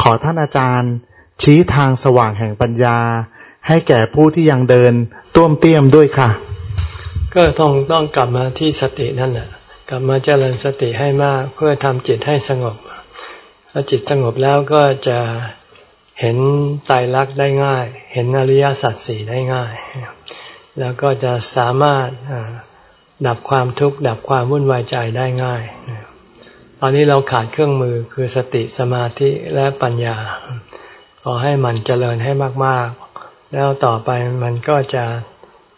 ขอท่านอาจารย์ ชี้ทางสว่างแห่งปัญญา ให้แก่ผู้ที่ยังเดินต้วมเตี้ยมด้วยค่ะ ก็ต้องต้องกลับมาที่สตินั่นแหละ ลับมาเจริญสติให้มากเพื่อทำจิตให้สงบถ้าจิตสงบแล้วก็จะเห็นไตรลักษณ์ได้ง่าย เห็นอริยสัจสี่ได้ง่าย แล้วก็จะสามารถดับความทุกข์ดับความวุ่นวายใจได้ง่าย ตอนนี้เราขาดเครื่องมือคือสติสมาธิและปัญญา ขอให้มันเจริญให้มากๆ แล้วต่อไปมันก็จะ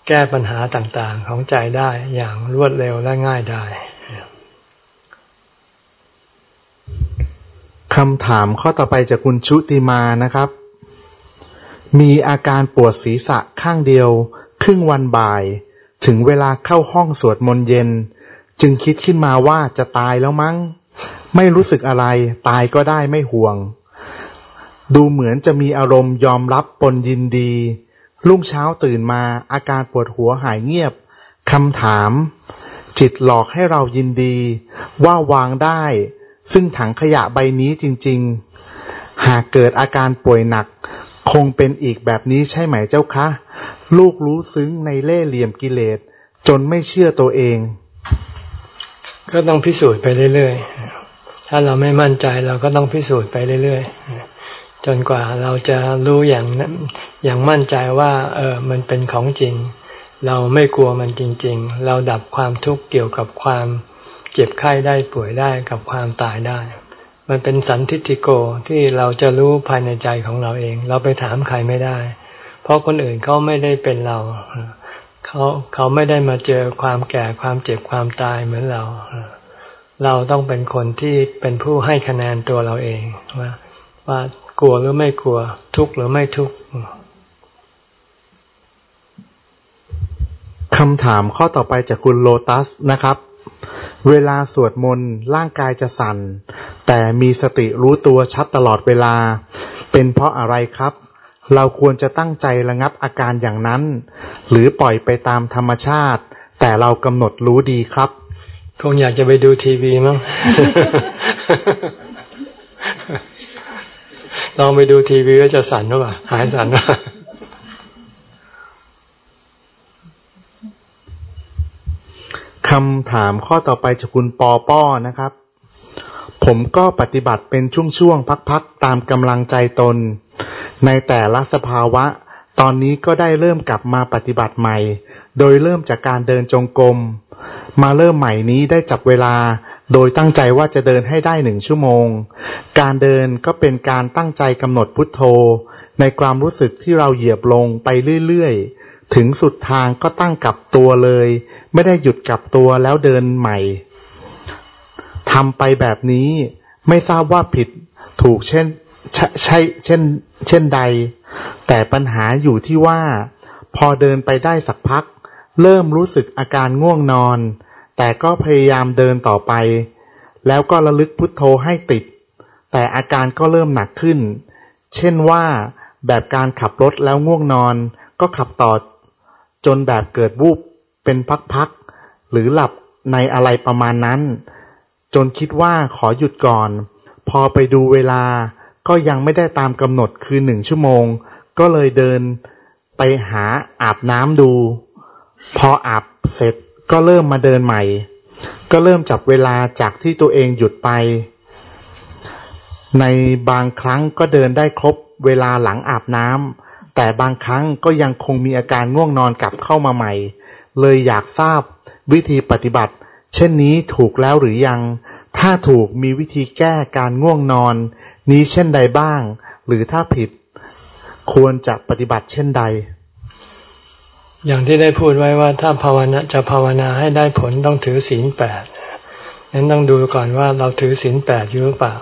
แก้ปัญหาต่างๆของใจได้อย่างรวดเร็วและง่ายได้ คำถามข้อต่อไปจากคุณชุติมานะครับ มีอาการปวดศีรษะข้างเดียว ครึ่งวันบ่าย ถึงเวลาเข้าห้องสวดมนต์เย็น จึงคิดขึ้นมาว่าจะตายแล้วมั้ง ไม่รู้สึกอะไร ตายก็ได้ไม่ห่วง ดูเหมือนจะมีอารมณ์ยอมรับปนยินดี รุ่งเช้าตื่นมาอาการปวดหัวหายเงียบคำถาม จิตหลอกให้เรายินดี ว่าวางได้ ซึ่งถังขยะใบนี้จริง ๆ หากเกิดอาการป่วยหนัก คงเป็นอีกแบบนี้ใช่ไหมเจ้าคะ ลูกรู้ซึ้งในเล่เหลี่ยมกิเลส จนไม่เชื่อตัวเอง ก็ต้องพิสูจน์ไปเรื่อยๆ ถ้าเราไม่มั่นใจเราก็ต้องพิสูจน์ไปเรื่อยๆ จนกว่าเราจะรู้อย่างอย่างมั่นใจว่า เออมันเป็นของจริง เราไม่กลัวมันจริง ๆ เราดับความทุกข์เกี่ยวกับความ เจ็บไข้ได้ป่วยได้กับความตายได้ มันเป็นสันทิฏฐิโกที่เราจะรู้ภายในใจของเราเอง เราไปถามใครไม่ได้ เพราะคนอื่นเขาไม่ได้เป็นเราเขาเขาไม่ได้มาเจอความแก่ความเจ็บความตายเหมือนเรา เราต้องเป็นคนที่เป็นผู้ให้คะแนนตัวเราเองว่าว่ากลัวหรือไม่กลัว ทุกข์หรือไม่ทุกข์คำถามข้อต่อไปจากคุณโลตัสนะครับ เวลาสวดมนต์ร่างกายจะสั่น แต่มีสติรู้ตัวชัดตลอดเวลา เป็นเพราะอะไรครับ เราควรจะตั้งใจระงับอาการอย่างนั้น หรือปล่อยไปตามธรรมชาติ แต่เรากำหนดรู้ดีครับ คงอยากจะไปดูทีวีมั้งลองไปดูทีวีก็จะสั่นหรือเปล่าหายสั่นหรือเปล่า คำถามข้อต่อไปจากคุณปอป้อนะครับ ผมก็ปฏิบัติเป็นช่วงๆพักๆตามกำลังใจตน ในแต่ละสภาวะ ตอนนี้ก็ได้เริ่มกลับมาปฏิบัติใหม่ โดยเริ่มจากการเดินจงกรมมาเริ่มใหม่นี้ได้จับเวลา โดยตั้งใจว่าจะเดินให้ได้หนึ่งชั่วโมง การเดินก็เป็นการตั้งใจกำหนดพุทโธ ในความรู้สึกที่เราเหยียบลงไปเรื่อยๆ ถึงสุดทางก็ตั้งกลับตัวเลย ไม่ได้หยุดกลับตัวแล้วเดินใหม่ทำไปแบบนี้ไม่ทราบว่าผิดถูกเช่นใช่เช่น เช่นใด แต่ปัญหาอยู่ที่ว่า พอเดินไปได้สักพัก เริ่มรู้สึกอาการง่วงนอน แต่ก็พยายามเดินต่อไป แล้วก็ระลึกพุทโธให้ติด แต่อาการก็เริ่มหนักขึ้น เช่นว่าแบบการขับรถแล้วง่วงนอน ก็ขับต่อ จนแบบเกิดวูบเป็นพักๆ หรือหลับในอะไรประมาณนั้น จนคิดว่าขอหยุดก่อน พอไปดูเวลาก็ยังไม่ได้ตามกำหนดคือหนึ่งชั่วโมง ก็เลยเดินไปหาอาบน้ำดู พออาบเสร็จก็เริ่มมาเดินใหม่ ก็เริ่มจับเวลาจากที่ตัวเองหยุดไป ในบางครั้งก็เดินได้ครบเวลาหลังอาบน้ำ แต่บางครั้งก็ยังคงมีอาการง่วงนอนกลับเข้ามาใหม่ เลยอยากทราบวิธีปฏิบัติ เช่นนี้ถูกแล้วหรือยัง ถ้าถูกมีวิธีแก้การง่วงนอน นี้เช่นใดบ้าง หรือถ้าผิดควรจะปฏิบัติเช่นใด อย่างที่ได้พูดไว้ว่าถ้าภาวนาจะภาวนาให้ได้ผลต้องถือศีลแปดนั้นต้องดูก่อนว่าเราถือศีลแปดอยู่หรือเปล่า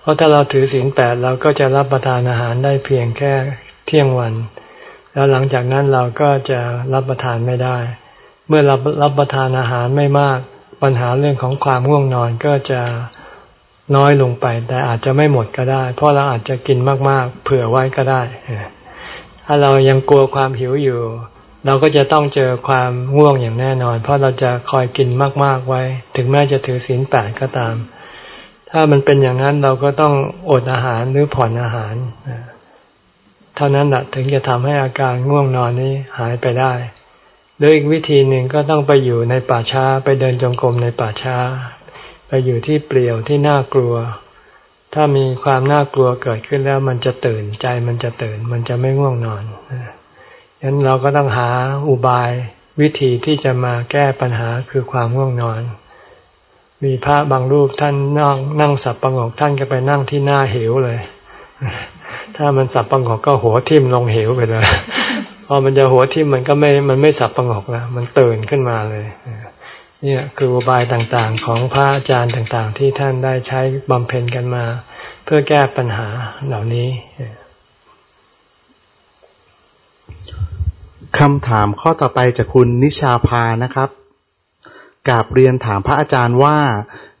เพราะถ้าเราถือศีลแปดเราก็จะรับประทานอาหารได้เพียงแค่ เที่ยงวัน แล้วหลังจากนั้นเราก็จะรับประทานไม่ได้ เมื่อรับรับประทานอาหารไม่มากปัญหาเรื่องของความง่วงนอนก็จะน้อยลงไป แต่อาจจะไม่หมดก็ได้ เพราะเราอาจจะกินมากๆ เผื่อไว้ก็ได้ ถ้าเรายังกลัวความหิวอยู่ เราก็จะต้องเจอความง่วงอย่างแน่นอน เพราะเราจะคอยกินมากๆไว้ ถึงแม้จะถือศีลแปดก็ตาม ถ้ามันเป็นอย่างนั้นเราก็ต้องอดอาหารหรือผ่อนอาหาร เท่านั้นแหละถึงจะทำให้อาการง่วงนอนนี้หายไปได้หรืออีกวิธีหนึ่งก็ต้องไปอยู่ในป่าช้าไปเดินจงกรมในป่าช้า ไปอยู่ที่เปลี่ยวที่น่ากลัว ถ้ามีความน่ากลัวเกิดขึ้นแล้วมันจะตื่นใจมันจะตื่นมันจะไม่ง่วงนอนฉะนั้นเราก็ต้องหาอุบายวิธีที่จะมาแก้ปัญหาคือความง่วงนอน มีพระบางรูปท่านนั่งนั่งสับประงกท่านก็ไปนั่งที่หน้าเหวเลย ถ้ามันสับประงกก็หัวทิ่มลงเหวไปเลยพอมันจะหัวทิ่มมันก็ไม่ มันไม่สับประงกแล้วมันตื่นขึ้นมาเลยเนี่ยคืออุบายต่างๆ ของพระอาจารย์ต่างๆ ที่ท่านได้ใช้บำเพ็ญกันมา เพื่อแก้ปัญหาเหล่านี้คำถามข้อต่อไปจากคุณนิชาพานะครับกาบเรียนถามพระอาจารย์ว่า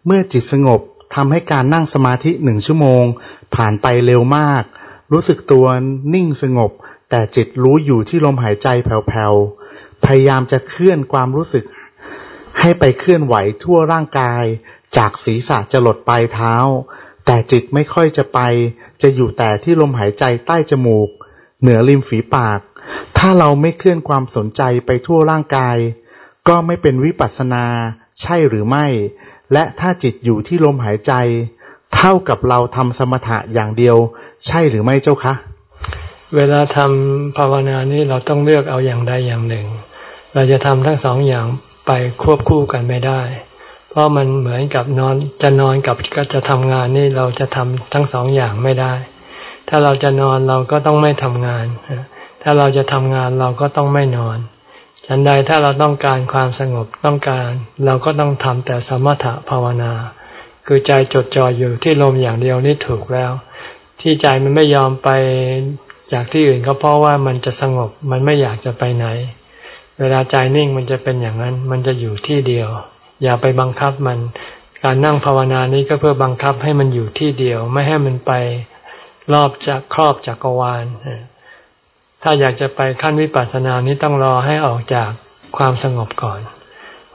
เมื่อจิตสงบทำให้การนั่งสมาธิหนึ่งชั่วโมง ผ่านไปเร็วมาก รู้สึกตัวนิ่งสงบ แต่จิตรู้อยู่ที่ลมหายใจแผ่วๆ พยายามจะเคลื่อนความรู้สึก ให้ไปเคลื่อนไหวทั่วร่างกาย จากศีรษะจะหลดปลายเท้า แต่จิตไม่ค่อยจะไป จะอยู่แต่ที่ลมหายใจใต้จมูก เหนือริมฝีปาก ถ้าเราไม่เคลื่อนความสนใจไปทั่วร่างกาย ก็ไม่เป็นวิปัสสนา ใช่หรือไม่ และถ้าจิตอยู่ที่ลมหายใจ เท่ากับเราทำสมถะอย่างเดียว ใช่หรือไม่เจ้าคะ เวลาทำภาวนานี้เราต้องเลือกเอาอย่างใดอย่างหนึ่ง เราจะทำทั้งสองอย่างไปควบคู่กันไม่ได้ เพราะมันเหมือนกับนอนจะนอนกับก็จะทำงานนี่เราจะทำทั้งสองอย่างไม่ได้ ถ้าเราจะนอนเราก็ต้องไม่ทำงาน ถ้าเราจะทำงานเราก็ต้องไม่นอนฉันใดถ้าเราต้องการความสงบต้องการ เราก็ต้องทำแต่สมถะภาวนา คือใจจดจ่ออยู่ที่ลมอย่างเดียวนี่ถูกแล้ว ที่ใจมันไม่ยอมไปจากที่อื่นก็เพราะว่ามันจะสงบมันไม่อยากจะไปไหน เวลาใจนิ่งมันจะเป็นอย่างนั้น มันจะอยู่ที่เดียว อย่าไปบังคับมัน การนั่งภาวนานี้ก็เพื่อบังคับให้มันอยู่ที่เดียว ไม่ให้มันไปรอบจากครอบจักรวาลถ้าอยากจะไปขั้นวิปัสสนานี้ต้องรอให้ออกจากความสงบก่อน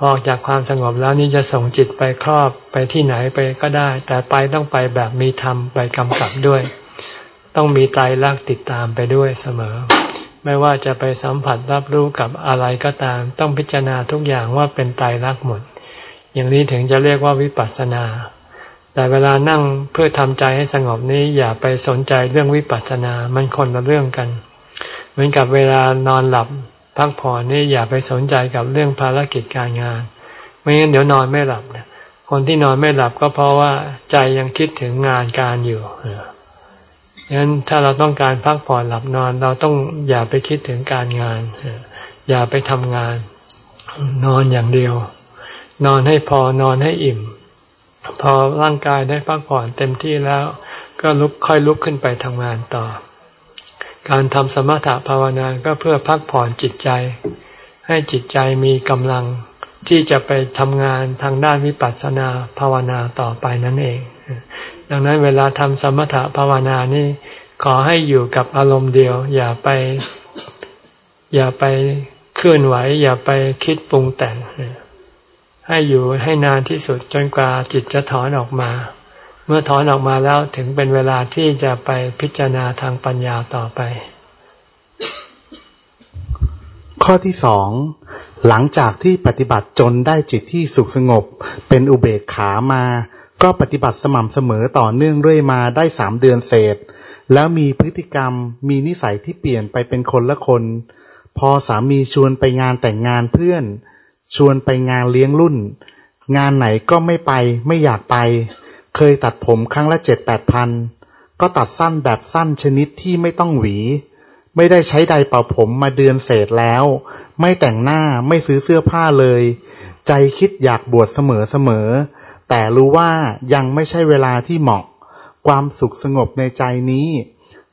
ออกจากความสงบแล้วนี่จะส่งจิตไปครอบไปที่ไหนไปก็ได้ แต่ไปต้องไปแบบมีธรรมไปกำกับด้วย ต้องมีใจรักติดตามไปด้วยเสมอ ไม่ว่าจะไปสัมผัสรับรู้กับอะไรก็ตาม ต้องพิจารณาทุกอย่างว่าเป็นตายรักหมด อย่างนี้ถึงจะเรียกว่าวิปัสสนา แต่เวลานั่งเพื่อทำใจให้สงบนี้อย่าไปสนใจเรื่องวิปัสสนา มันคนละเรื่องกัน เหมือนกับเวลานอนหลับ พักผ่อนนี่อย่าไปสนใจกับเรื่องภารกิจการงาน ไม่งั้นเดี๋ยวนอนไม่หลับนะคนที่นอนไม่หลับก็เพราะว่าใจยังคิดถึงงานการอยู่ดังนั้นถ้าเราต้องการพักผ่อนหลับนอน เราต้องอย่าไปคิดถึงการงาน อย่าไปทำงาน นอนอย่างเดียว นอนให้พอนอนให้อิ่ม พอร่างกายได้พักผ่อนเต็มที่แล้ว ก็ลุกค่อยลุกขึ้นไปทำงานต่อ การทำสมถะภาวนาก็เพื่อพักผ่อนจิตใจ ให้จิตใจมีกำลังที่จะไปทำงานทางด้านวิปัสสนาภาวนาต่อไปนั่นเอง ดังนั้นเวลาทำสมถะภาวนานี่ขอให้อยู่กับอารมณ์เดียว อย่าไป อย่าไปเคลื่อนไหว อย่าไปคิดปรุงแต่ง ให้อยู่ให้นานที่สุดจนกว่าจิตจะถอนออกมา เมื่อถอนออกมาแล้วถึงเป็นเวลาที่จะไปพิจารณาทางปัญญาต่อไป ข้อที่สองหลังจากที่ปฏิบัติจนได้จิตที่สุขสงบ เป็นอุเบกขามา ก็ปฏิบัติสม่ำเสมอต่อเนื่องเรื่อยมาได้สามเดือนเศษ แล้วมีพฤติกรรมมีนิสัยที่เปลี่ยนไปเป็นคนละคน พอสามีชวนไปงานแต่งงานเพื่อน ชวนไปงานเลี้ยงรุ่น งานไหนก็ไม่ไปไม่อยากไป เคยตัดผมครั้งละเจ็ดแปดพัน ก็ตัดสั้นแบบสั้นชนิดที่ไม่ต้องหวี ไม่ได้ใช้ใดเป่าผมมาเดือนเศษแล้ว ไม่แต่งหน้าไม่ซื้อเสื้อผ้าเลย ใจคิดอยากบวชเสมอเสมอ แต่รู้ว่ายังไม่ใช่เวลาที่เหมาะ ความสุขสงบในใจนี้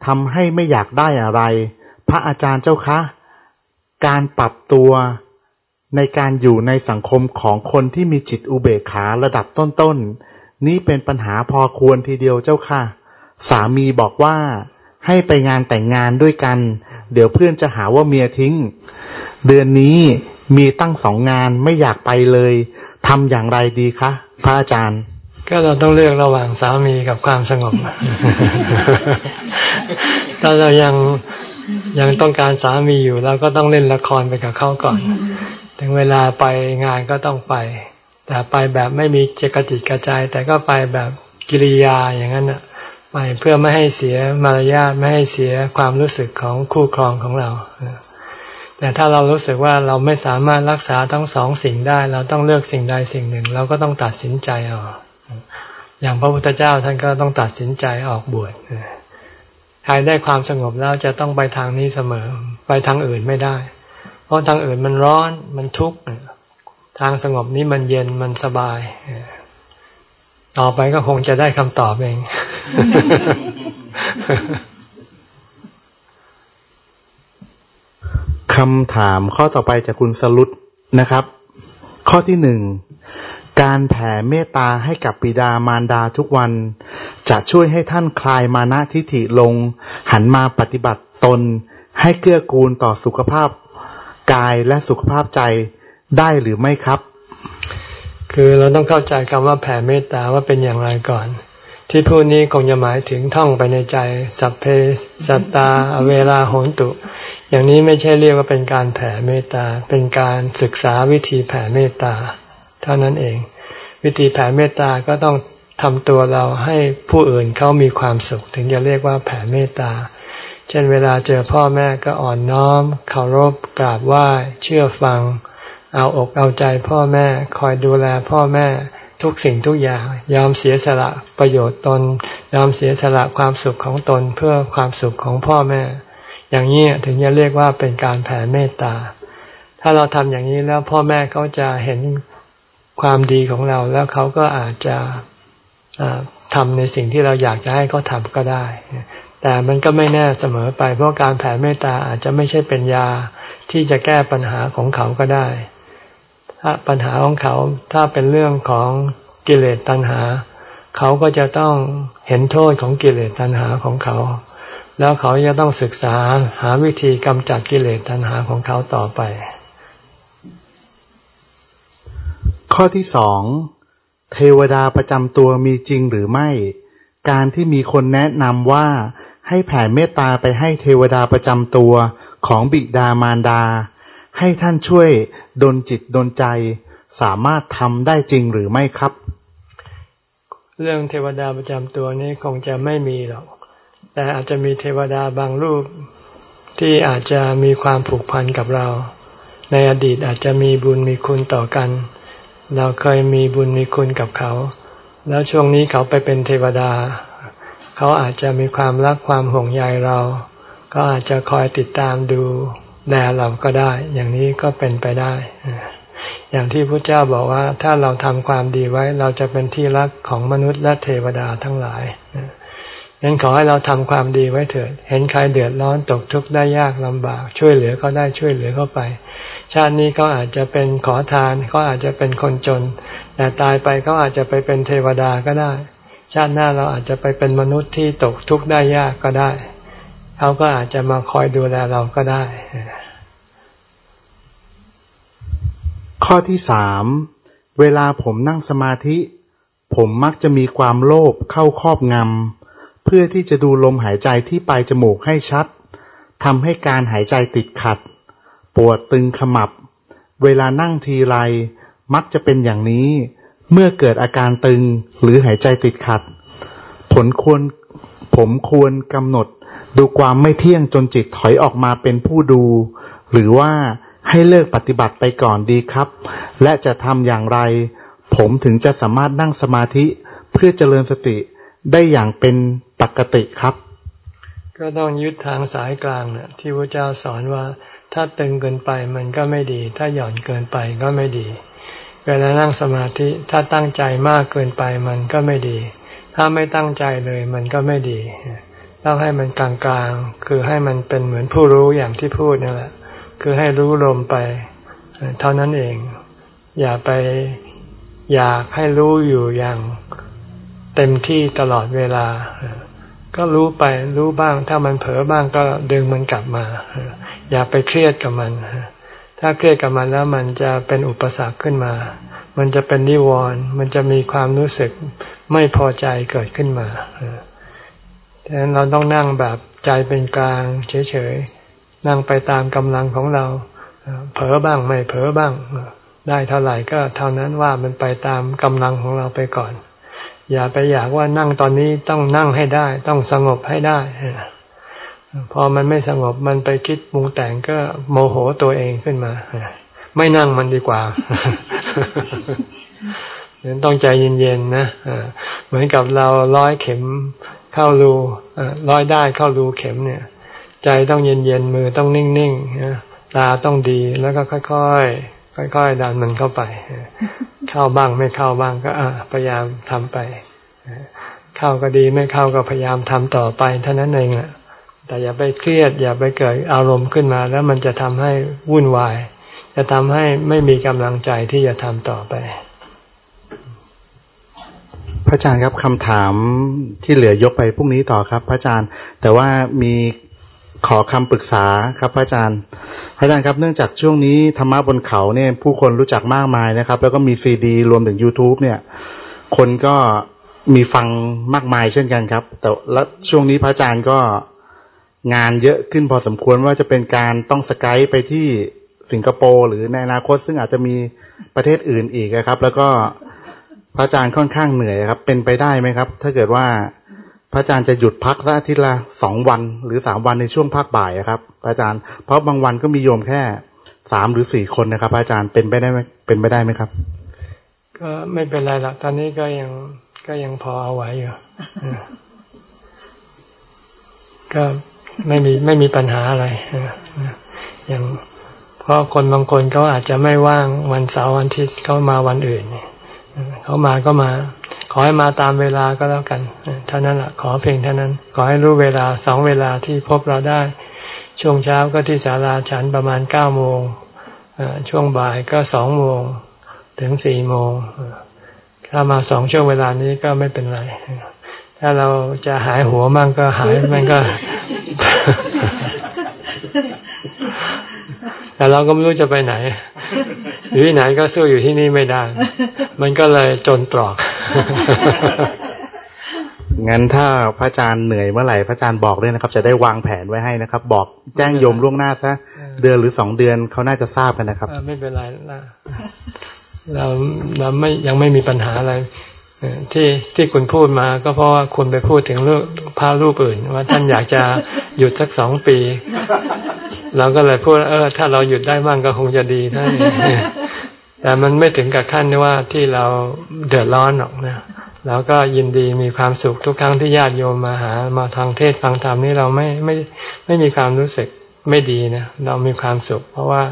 ทำให้ไม่อยากได้อะไร พระอาจารย์เจ้าคะ การปรับตัวในการอยู่ในสังคมของคนที่มีจิตอุเบกขาระดับต้นๆ นี่เป็นปัญหาพอควรทีเดียวเจ้าค่ะ สามีบอกว่าให้ไปงานแต่งงานด้วยกัน เดี๋ยวเพื่อนจะหาว่าเมียทิ้ง เดือนนี้มีตั้งสองงานไม่อยากไปเลยทำอย่างไรดีคะพระอาจารย์ ก็เราต้องเลือกระหว่างสามีกับความสงบถ้าเรายังยังต้องการสามีอยู่เราก็ต้องเล่นละครไปกับเขาก่อน ถึงเวลาไปงานก็ต้องไป แต่ไปแบบไม่มีเจกจิกระจาย แต่ก็ไปแบบกิริยาอย่างนั้นอะ ไปเพื่อไม่ให้เสียมารยาทไม่ให้เสียความรู้สึกของคู่ครองของเราแต่ถ้าเรารู้สึกว่าเราไม่สามารถรักษาทั้งสองสิ่งได้ เราต้องเลือกสิ่งใดสิ่งหนึ่ง เราก็ต้องตัดสินใจเอาอย่างพระพุทธเจ้าท่านก็ต้องตัดสินใจออกบวชใครได้ความสงบแล้วจะต้องไปทางนี้เสมอ ไปทางอื่นไม่ได้ เพราะทางอื่นมันร้อนมันทุกข์ ทางสงบนี้มันเย็นมันสบาย ต่อไปก็คงจะได้คำตอบเอง คำถามข้อต่อไปจากคุณสลุดนะครับ ข้อที่หนึ่ง การแผ่เมตตาให้กับปิดามารดาทุกวัน จะช่วยให้ท่านคลายมานะทิฐิลง หันมาปฏิบัติตนให้เกื้อกูลต่อสุขภาพกายและสุขภาพใจ ได้หรือไม่ครับ คือเราต้องเข้าใจคำว่าแผ่เมตตาว่าเป็นอย่างไรก่อน ที่พูดนี้คงจะหมายถึงท่องไปในใจ สัพเพสัตตา เวลาโหนตุ อย่างนี้ไม่ใช่เรียกว่าเป็นการแผ่เมตตา เป็นการศึกษาวิธีแผ่เมตตา เท่านั้นเอง วิธีแผ่เมตตาก็ต้องทำตัวเราให้ผู้อื่นเขามีความสุข ถึงจะเรียกว่าแผ่เมตตา เช่นเวลาเจอพ่อแม่ก็อ่อนน้อมเคารพกราบไหว้เชื่อฟัง เอาอกเอาใจพ่อแม่คอยดูแลพ่อแม่ทุกสิ่งทุกอย่างยอมเสียสละประโยชน์ตน ยอมเสียสละความสุขของตนเพื่อความสุขของพ่อแม่ อย่างนี้ถึงจะเรียกว่าเป็นการแผ่เมตตา ถ้าเราทำอย่างนี้แล้วพ่อแม่เขาจะเห็นความดีของเราแล้วเขาก็อาจจะทำในสิ่งที่เราอยากจะให้เขาทำก็ได้ แต่มันก็ไม่แน่เสมอไปเพราะการแผ่เมตตาอาจจะไม่ใช่เป็นยาที่จะแก้ปัญหาของเขาก็ได้ ปัญหาของเขาถ้าเป็นเรื่องของกิเลสตัณหา เขาก็จะต้องเห็นโทษของกิเลสตัณหาของเขา แล้วเขาจะต้องศึกษาหาวิธีกำจัดกิเลสตัณหาของเขาต่อไป ข้อที่สองเทวดาประจำตัวมีจริงหรือไม่ การที่มีคนแนะนำว่าให้แผ่เมตตาไปให้เทวดาประจำตัวของบิดามารดา ให้ท่านช่วยดลจิตดลใจ สามารถทำได้จริงหรือไม่ครับ เรื่องเทวดาประจำตัวนี้คงจะไม่มีหรอก แต่อาจจะมีเทวดาบางรูปที่อาจจะมีความผูกพันกับเรา ในอดีตอาจจะมีบุญมีคุณต่อกัน เราเคยมีบุญมีคุณกับเขา แล้วช่วงนี้เขาไปเป็นเทวดา เขาอาจจะมีความรักความห่วงใยเรา ก็อาจจะคอยติดตามดู แลเราก็ได้ อย่างนี้ก็เป็นไปได้ อย่างที่พระเจ้าบอกว่า ถ้าเราทำความดีไว้ เราจะเป็นที่รักของมนุษย์และเทวดาทั้งหลายงั้นขอให้เราทำความดีไว้เถิด เห็นใครเดือดร้อนตกทุกข์ได้ยากลำบาก ช่วยเหลือก็ได้ช่วยเหลือเข้าไป ชาตินี้ก็อาจจะเป็นขอทานก็อาจจะเป็นคนจน แต่ตายไปก็อาจจะไปเป็นเทวดาก็ได้ ชาติหน้าเราอาจจะไปเป็นมนุษย์ที่ตกทุกข์ได้ยากก็ได้ เขาก็อาจจะมาคอยดูแลเราก็ได้ ข้อที่สามเวลาผมนั่งสมาธิ ผมมักจะมีความโลภเข้าครอบงำเพื่อที่จะดูลมหายใจที่ปลายจมูกให้ชัดทำให้การหายใจติดขัด ปวดตึงขมับ เวลานั่งทีไร มักจะเป็นอย่างนี้ เมื่อเกิดอาการตึงหรือหายใจติดขัด ผลควรผมควรกำหนด ดูความไม่เที่ยงจนจิตถอยออกมาเป็นผู้ดู หรือว่าให้เลิกปฏิบัติไปก่อนดีครับ และจะทำอย่างไร ผมถึงจะสามารถนั่งสมาธิเพื่อเจริญสติได้อย่างเป็นปกติครับ ก็ต้องยึดทางสายกลางเนี่ยที่พระเจ้าสอนว่า ถ้าตึงเกินไปมันก็ไม่ดี ถ้าหย่อนเกินไปก็ไม่ดี เวลานั่งสมาธิถ้าตั้งใจมากเกินไปมันก็ไม่ดี ถ้าไม่ตั้งใจเลยมันก็ไม่ดี ต้องให้มันกลางๆ คือให้มันเป็นเหมือนผู้รู้อย่างที่พูดนี่แหละ คือให้รู้ลมไป เท่านั้นเอง อย่าไปอยากให้รู้อยู่อย่างเต็มที่ตลอดเวลา ก็รู้ไปรู้บ้าง ถ้ามันเผลอบ้างก็ดึงมันกลับมา อย่าไปเครียดกับมัน ถ้าเครียดกับมันแล้วมันจะเป็นอุปสรรคขึ้นมา มันจะเป็นนิวรณ์มันจะมีความรู้สึกไม่พอใจเกิดขึ้นมา ดังนั้นเราต้องนั่งแบบใจเป็นกลาง เฉยๆ นั่งไปตามกำลังของเรา เผลอบ้างไม่เผลอบ้าง ได้เท่าไหร่ก็เท่านั้นว่ามันไปตามกำลังของเราไปก่อน อย่าไปอยากว่านั่งตอนนี้ต้องนั่งให้ได้ ต้องสงบให้ได้ พอมันไม่สงบมันไปคิดมุงแต่งก็โมโหตัวเองขึ้นมา ไม่นั่งมันดีกว่านั้นต้องใจเย็นๆนะเหมือนกับเราร้อยเข็ม เข้ารูร้อยได้เข้ารูเข็มเนี่ย ใจต้องเย็นๆมือต้องนิ่งๆตาต้องดีแล้วก็ค่อยๆค่อยๆดันมันเข้าไป เข้าบ้างไม่เข้าบ้างก็พยายามทำไปเข้าก็ดีไม่เข้าก็พยายามทำต่อไปเท่านั้นเองแหละแต่อย่าไปเครียด อย่าไปเกิดอารมณ์ขึ้นมา แล้วมันจะทำให้วุ่นวาย จะทำให้ไม่มีกำลังใจที่จะทำต่อไป พระอาจารย์ครับคำถามที่เหลือยกไปพรุ่งนี้ต่อครับ พระอาจารย์ แต่ว่ามีขอคำปรึกษาครับ พระอาจารย์ พระอาจารย์ครับเนื่องจากช่วงนี้ธรรมะบนเขาเนี่ยผู้คนรู้จักมากมายนะครับ แล้วก็มีซีดี รวมถึง youtube เนี่ย คนก็มีฟังมากมายเช่นกันครับ แต่และช่วงนี้พระอาจารย์ก็งานเยอะขึ้นพอสมควรว่าจะเป็นการต้องสกายไปที่สิงคโปร์หรือในอนาคตซึ่งอาจจะมีประเทศอื่นอีกครับ แล้วก็ ระอาจารย์ค่อนข้างเหนื่อยครับ เป็นไปได้ไหมครับ ถ้าเกิดว่าพระอาจารย์จะหยุดพักสักอาทิตย์ละสองวันหรือสามวันในช่วงภาคบ่ายครับอาจารย์เพราะบางวันก็มีโยมแค่สามหรือสี่คนนะครับ อาจารย์เป็นไปได้ไหมเป็นไปได้ไหมครับ ก็ไม่เป็นไรหรอกตอนนี้ก็ยังก็ยังพอเอาไว้อยู่ก็ไม่มีไม่มีปัญหาอะไรอย่างเพราะคนบางคนเขาอาจจะไม่ว่างวันเสาร์วันอาทิตย์เขามาวันอื่นเเขามาก็มา ขอให้มาตามเวลาก็แล้วกันเท่านั้นแหละขอเพียงเท่านั้น ขอให้รู้เวลาสองเวลาที่พบเราได้ ช่วงเช้าก็ที่ศาลาฉันประมาณเก้าโมงช่วงบ่ายก็สองโมงถึงสี่โมงถ้ามาสองช่วงเวลานี้ก็ไม่เป็นไร ถ้าเราจะหายหัวมั่งก็หายมันก็ แต่เราก็ไม่รู้จะไปไหน อยู่ที่ไหนก็สู้อยู่ที่นี่ไม่ได้ มันก็เลยจนตรอก งั้นถ้าพระอาจารย์เหนื่อยเมื่อไหร่พระอาจารย์บอกด้วยนะครับ จะได้วางแผนไว้ให้นะครับ บอกแจ้งโยมล่วงหน้าซะเดือนหรือสองเดือนเขาน่าจะทราบกันนะครับไม่เป็นไรนะเราเราไม่ยังไม่มีปัญหาอะไร ที่ที่คุณพูดมาก็เพราะว่าคุณไปพูดถึงรูปพารูปอื่น ว่าท่านอยากจะหยุดสักสองปี เราก็เลยพูดเออ ถ้าเราหยุดได้บ้างก็คงจะดีท่านแต่มันไม่ถึงกับขั้นว่าที่เราเดือดร้อนหรอกนะเราก็ยินดีมีความสุขทุกครั้งที่ญาติโยมมาหา มาทางเทศฟังธรรมนี่เราไม่ไม่ไม่มีความรู้สึกไม่ดีนะเรามีความสุข เพราะว่า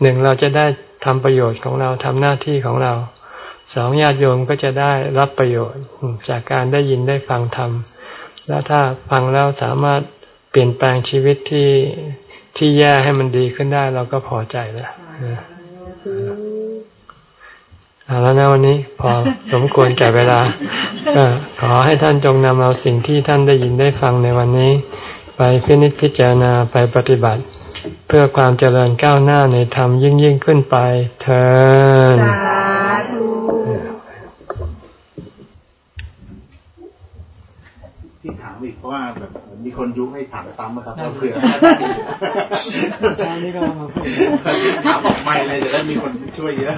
หนึ่งเราจะได้ทำประโยชน์ของเราทำหน้าที่ของเรา สองญาติโยมก็จะได้รับประโยชน์จากการได้ยินได้ฟังธรรม แล้วถ้าฟังแล้วสามารถเปลี่ยนแปลงชีวิตที่ที่แย่ให้มันดีขึ้นได้เราก็พอใจแล้วเอาแล้วนะวันนี้พอสมควรแก่เวลาขอให้ท่านจงนำเอาสิ่งที่ท่านได้ยินได้ฟังในวันนี้ ไปพินิจพิจารณาไปปฏิบัติ เพื่อความเจริญก้าวหน้าในธรรมยิ่งยิ่งขึ้นไปเถิดที่ถามอีกเพราะ ว่าแบบมีคนยุให้ถามซ้ำนะครับเผื่อถามออกไม่เลยจะได้มีคนช่วยเยอะ